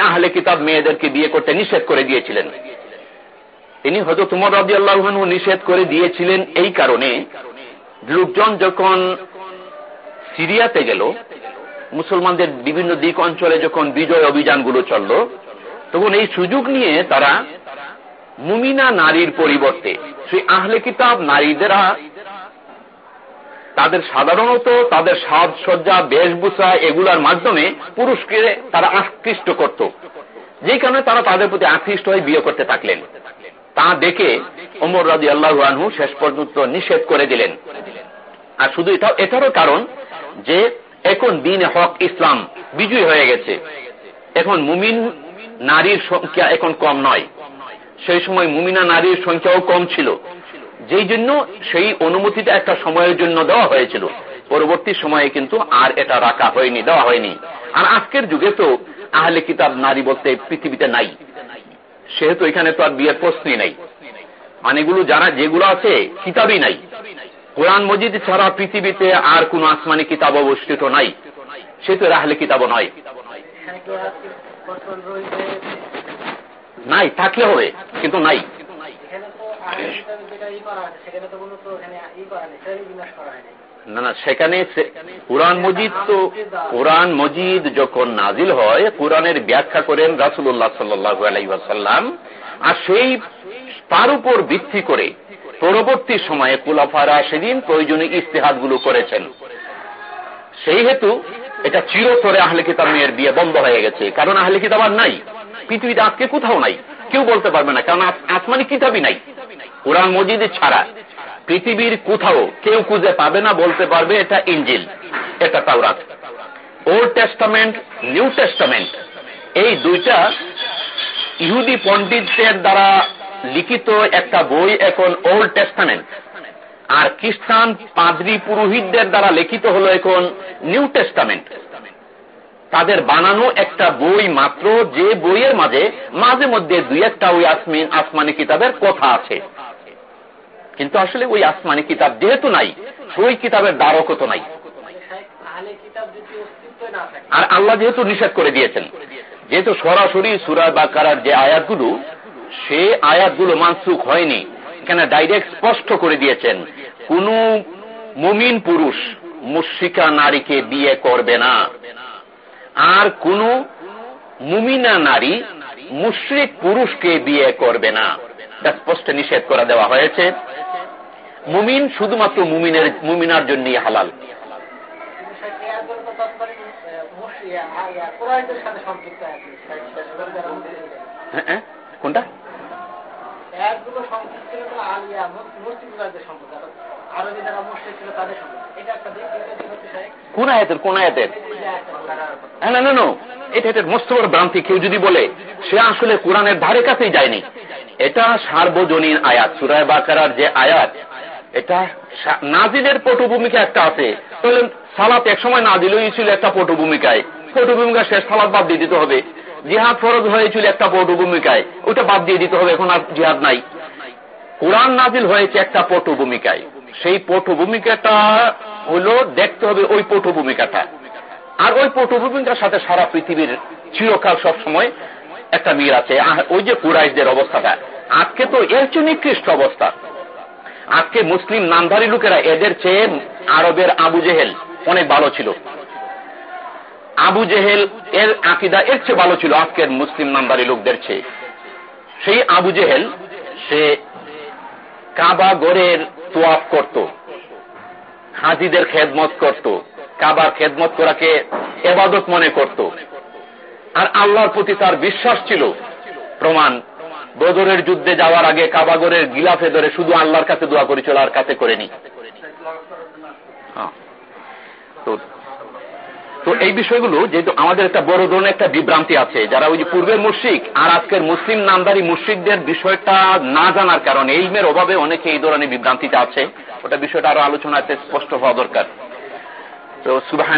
আহলে কিতাব মেয়েদেরকে বিয়ে করতে নিষেধ করে দিয়েছিলেন। তিনি হজরত উমর রাজি আল্লাহ নিষেধ করে দিয়েছিলেন এই কারণে, লোকজন যখন সিরিয়াতে গেল, মুসলমানদের বিভিন্ন দিক অঞ্চলে যখন বিজয় অভিযানগুলো চলল, তখন এই সুযোগ নিয়ে তারা মুমিনা নারীর পরিবর্তে, সেই আহলে কিতাব নারীদেরা তাদের সাধারণত তাদের সাজসজ্জা, বেশভূষা এগুলার মাধ্যমে পুরুষকে তারা আকৃষ্ট করত। যে কারণে তারা তাদের প্রতি আকৃষ্ট হয়ে বিয়ে করতে থাকলেন। তা দেখে ওমর রাজি আল্লাহ আনহু শেষ পর্যন্ত নিষেধ করে দিলেন। আর শুধু এটারও কারণ যে এখন দিন হক ইসলাম বিজয়ী হয়ে গেছে। এখন মুমিন নারীর সংখ্যা এখন কম নয়। সেই সময় মুমিনা নারীর সংখ্যাও কম ছিল। যেই জন্য সেই অনুমতিটা একটা সময়ের জন্য দেওয়া হয়েছিল। পরবর্তী সময়ে কিন্তু আর এটা রাখা হয়নি দেওয়া হয়নি। আর আজকের যুগে তো আহলে কিতাব নারী বলতে পৃথিবীতে নাই। সেহেতু এখানে তো আর বিয়ের প্রশ্নই নাই। মানে এগুলো যারা যেগুলো আছে কিতাবই নাই। কোরআন মজিদ ছাড়া পৃথিবীতে আর কোন আসমানি কিতাব অবস্থিত নাই। সেহেতু আহলে কিতাব নয়। নাই থাকলে হবে কিন্তু নাই। না না, সেখানে কোরআন মজিদ তো কোরআন মজিদ যখন নাজিল হয়, কোরআনের ব্যাখ্যা করেন রাসুল্লাহ সাল্লাম আর সেই তার উপর ভিত্তি করে পরবর্তী সময়ে কুলাফারা সেদিন প্রয়োজনীয় ইস্তেহাদগুলো করেছেন। সেই হেতু এটা চিরতরে আহলে কিতাব মেয়ের বিয়ে বন্ধ হয়ে গেছে। কারণ আহলে কিতাব আর নাই। পৃথিবীতে আজকে কোথাও নাই। কেউ বলতে পারবে না, কারণ আসমানি কিতাবই নাই। কোরআন মজিদ ছাড়া পৃথিবীর কোথাও কেউ খুঁজে পাবে না, বলতে পারবে এটা ইঞ্জিল, এটা তাওরাত। ওল্ড টেস্টামেন্ট, নিউ টেস্টামেন্ট, এই দুইটা ইহুদি পণ্ডিতদের দ্বারা লিখিত একটা বই এখন ওল্ড টেস্টামেন্ট। আর খ্রিস্টান পাদ্রী পুরোহিতদের দ্বারা লিখিত হলো এখন নিউ টেস্টামেন্ট। তাদের বানানো একটা বই মাত্র, যে বইয়ের মাঝে মাঝে মধ্যে দুই একটা ওই আসমিন আসমানি কিতাবের কথা আছে। কিন্তু আসলে ওই আসমানি কিতাব যেহেতু নাই, ওই কিতাবের দ্বারকত নাই। আর আল্লাহ যেহেতু নিষেধ করে দিয়েছেন, যেহেতু সরাসরি সুরা বাকার যে আয়াতগুলো, সে আয়াতগুলো মানসুখ হয়নি, এখানে ডাইরেক্ট স্পষ্ট করে দিয়েছেন, কোন মুমিন পুরুষ মুশিকা নারীকে বিয়ে করবে না। আর কোন মুমিনা নারী মুশ্রিক পুরুষকে বিয়ে করবে না। স্পষ্ট নিষেধ করে দেওয়া হয়েছে। মুমিন শুধুমাত্র মুমিনের মুমিনার জন্যই হালাল। কোনটা? কোন আয়াতের কোন আয়াতের? না না না এটা এটা মস্ত বড় ভ্রান্তি কেউ যদি বলে সে আসলে কোরআনের ধারে কাছেই যায়নি। এটা সার্বজনীন আয়াত সুরায় বাকার যে আয়াত এটা নাজিলের পটভূমিকা একটা আছে। তাহলে সালাত একসময় নাজিল হয়েছিল একটা পটভূমিকায়। পটভূমিকা শেষ, সালাত বাদ দিয়ে দিতে হবে। জিহাদ ফরজ হয়েছিল একটা পটভূমিকায়। ওটা বাদ দিয়ে দিতে হবে, এখন আর জিহাদ নাই। কোরআন নাজিল হয়েছে একটা পটভূমিকায়। সেই পটভূমিকাটা হলো দেখতে হবে ওই পটভূমিকাটা। আর ওই পটভূমিকার সাথে সারা পৃথিবীর চিরকাল সব সময় একটা মিল আছে। ওই যে কুরাইশদের অবস্থাটা। আজকে তো এর চেয়ে নিকৃষ্ট অবস্থা। আজকে মুসলিম নামধারী লোকেরা এদের চেয়ে আরবের আবু জেহেল অনেক ভালো ছিল। আবু জেহেল এর আকিদা এর চেয়ে ভালো ছিল আজকের মুসলিম নামধারী লোকদের চেয়ে। সেই আবু জেহেল, সে কাবা গড়ের তোয়াফ করত, হাজিদের খেদমত করত, কাবার খেদমত করাকে এবাদত মনে করত। আর আল্লাহর প্রতি তার বিশ্বাস ছিল, প্রমাণ বদরের যুদ্ধে যাওয়ার আগে কাবাগরের গিলাফে ধরে শুধু আল্লাহর কাছে দোয়া করেছিল আর কাছে করেনি তো এই বিষয়গুলো যেহেতু আমাদের একটা বড় ধরনের একটা বিভ্রান্তি আছে, যারা ওই যে পূর্বের মুশ্রিক আর আজকের মুসলিম নামদারি মুশ্রিকদের বিষয়টা না জানার কারণে, ইলমের অভাবে অনেকে এই ধরনের বিভ্রান্তিতে আছে। ওটা বিষয়টা আরও আলোচনাতে স্পষ্ট হওয়া দরকার। তো সুবাহ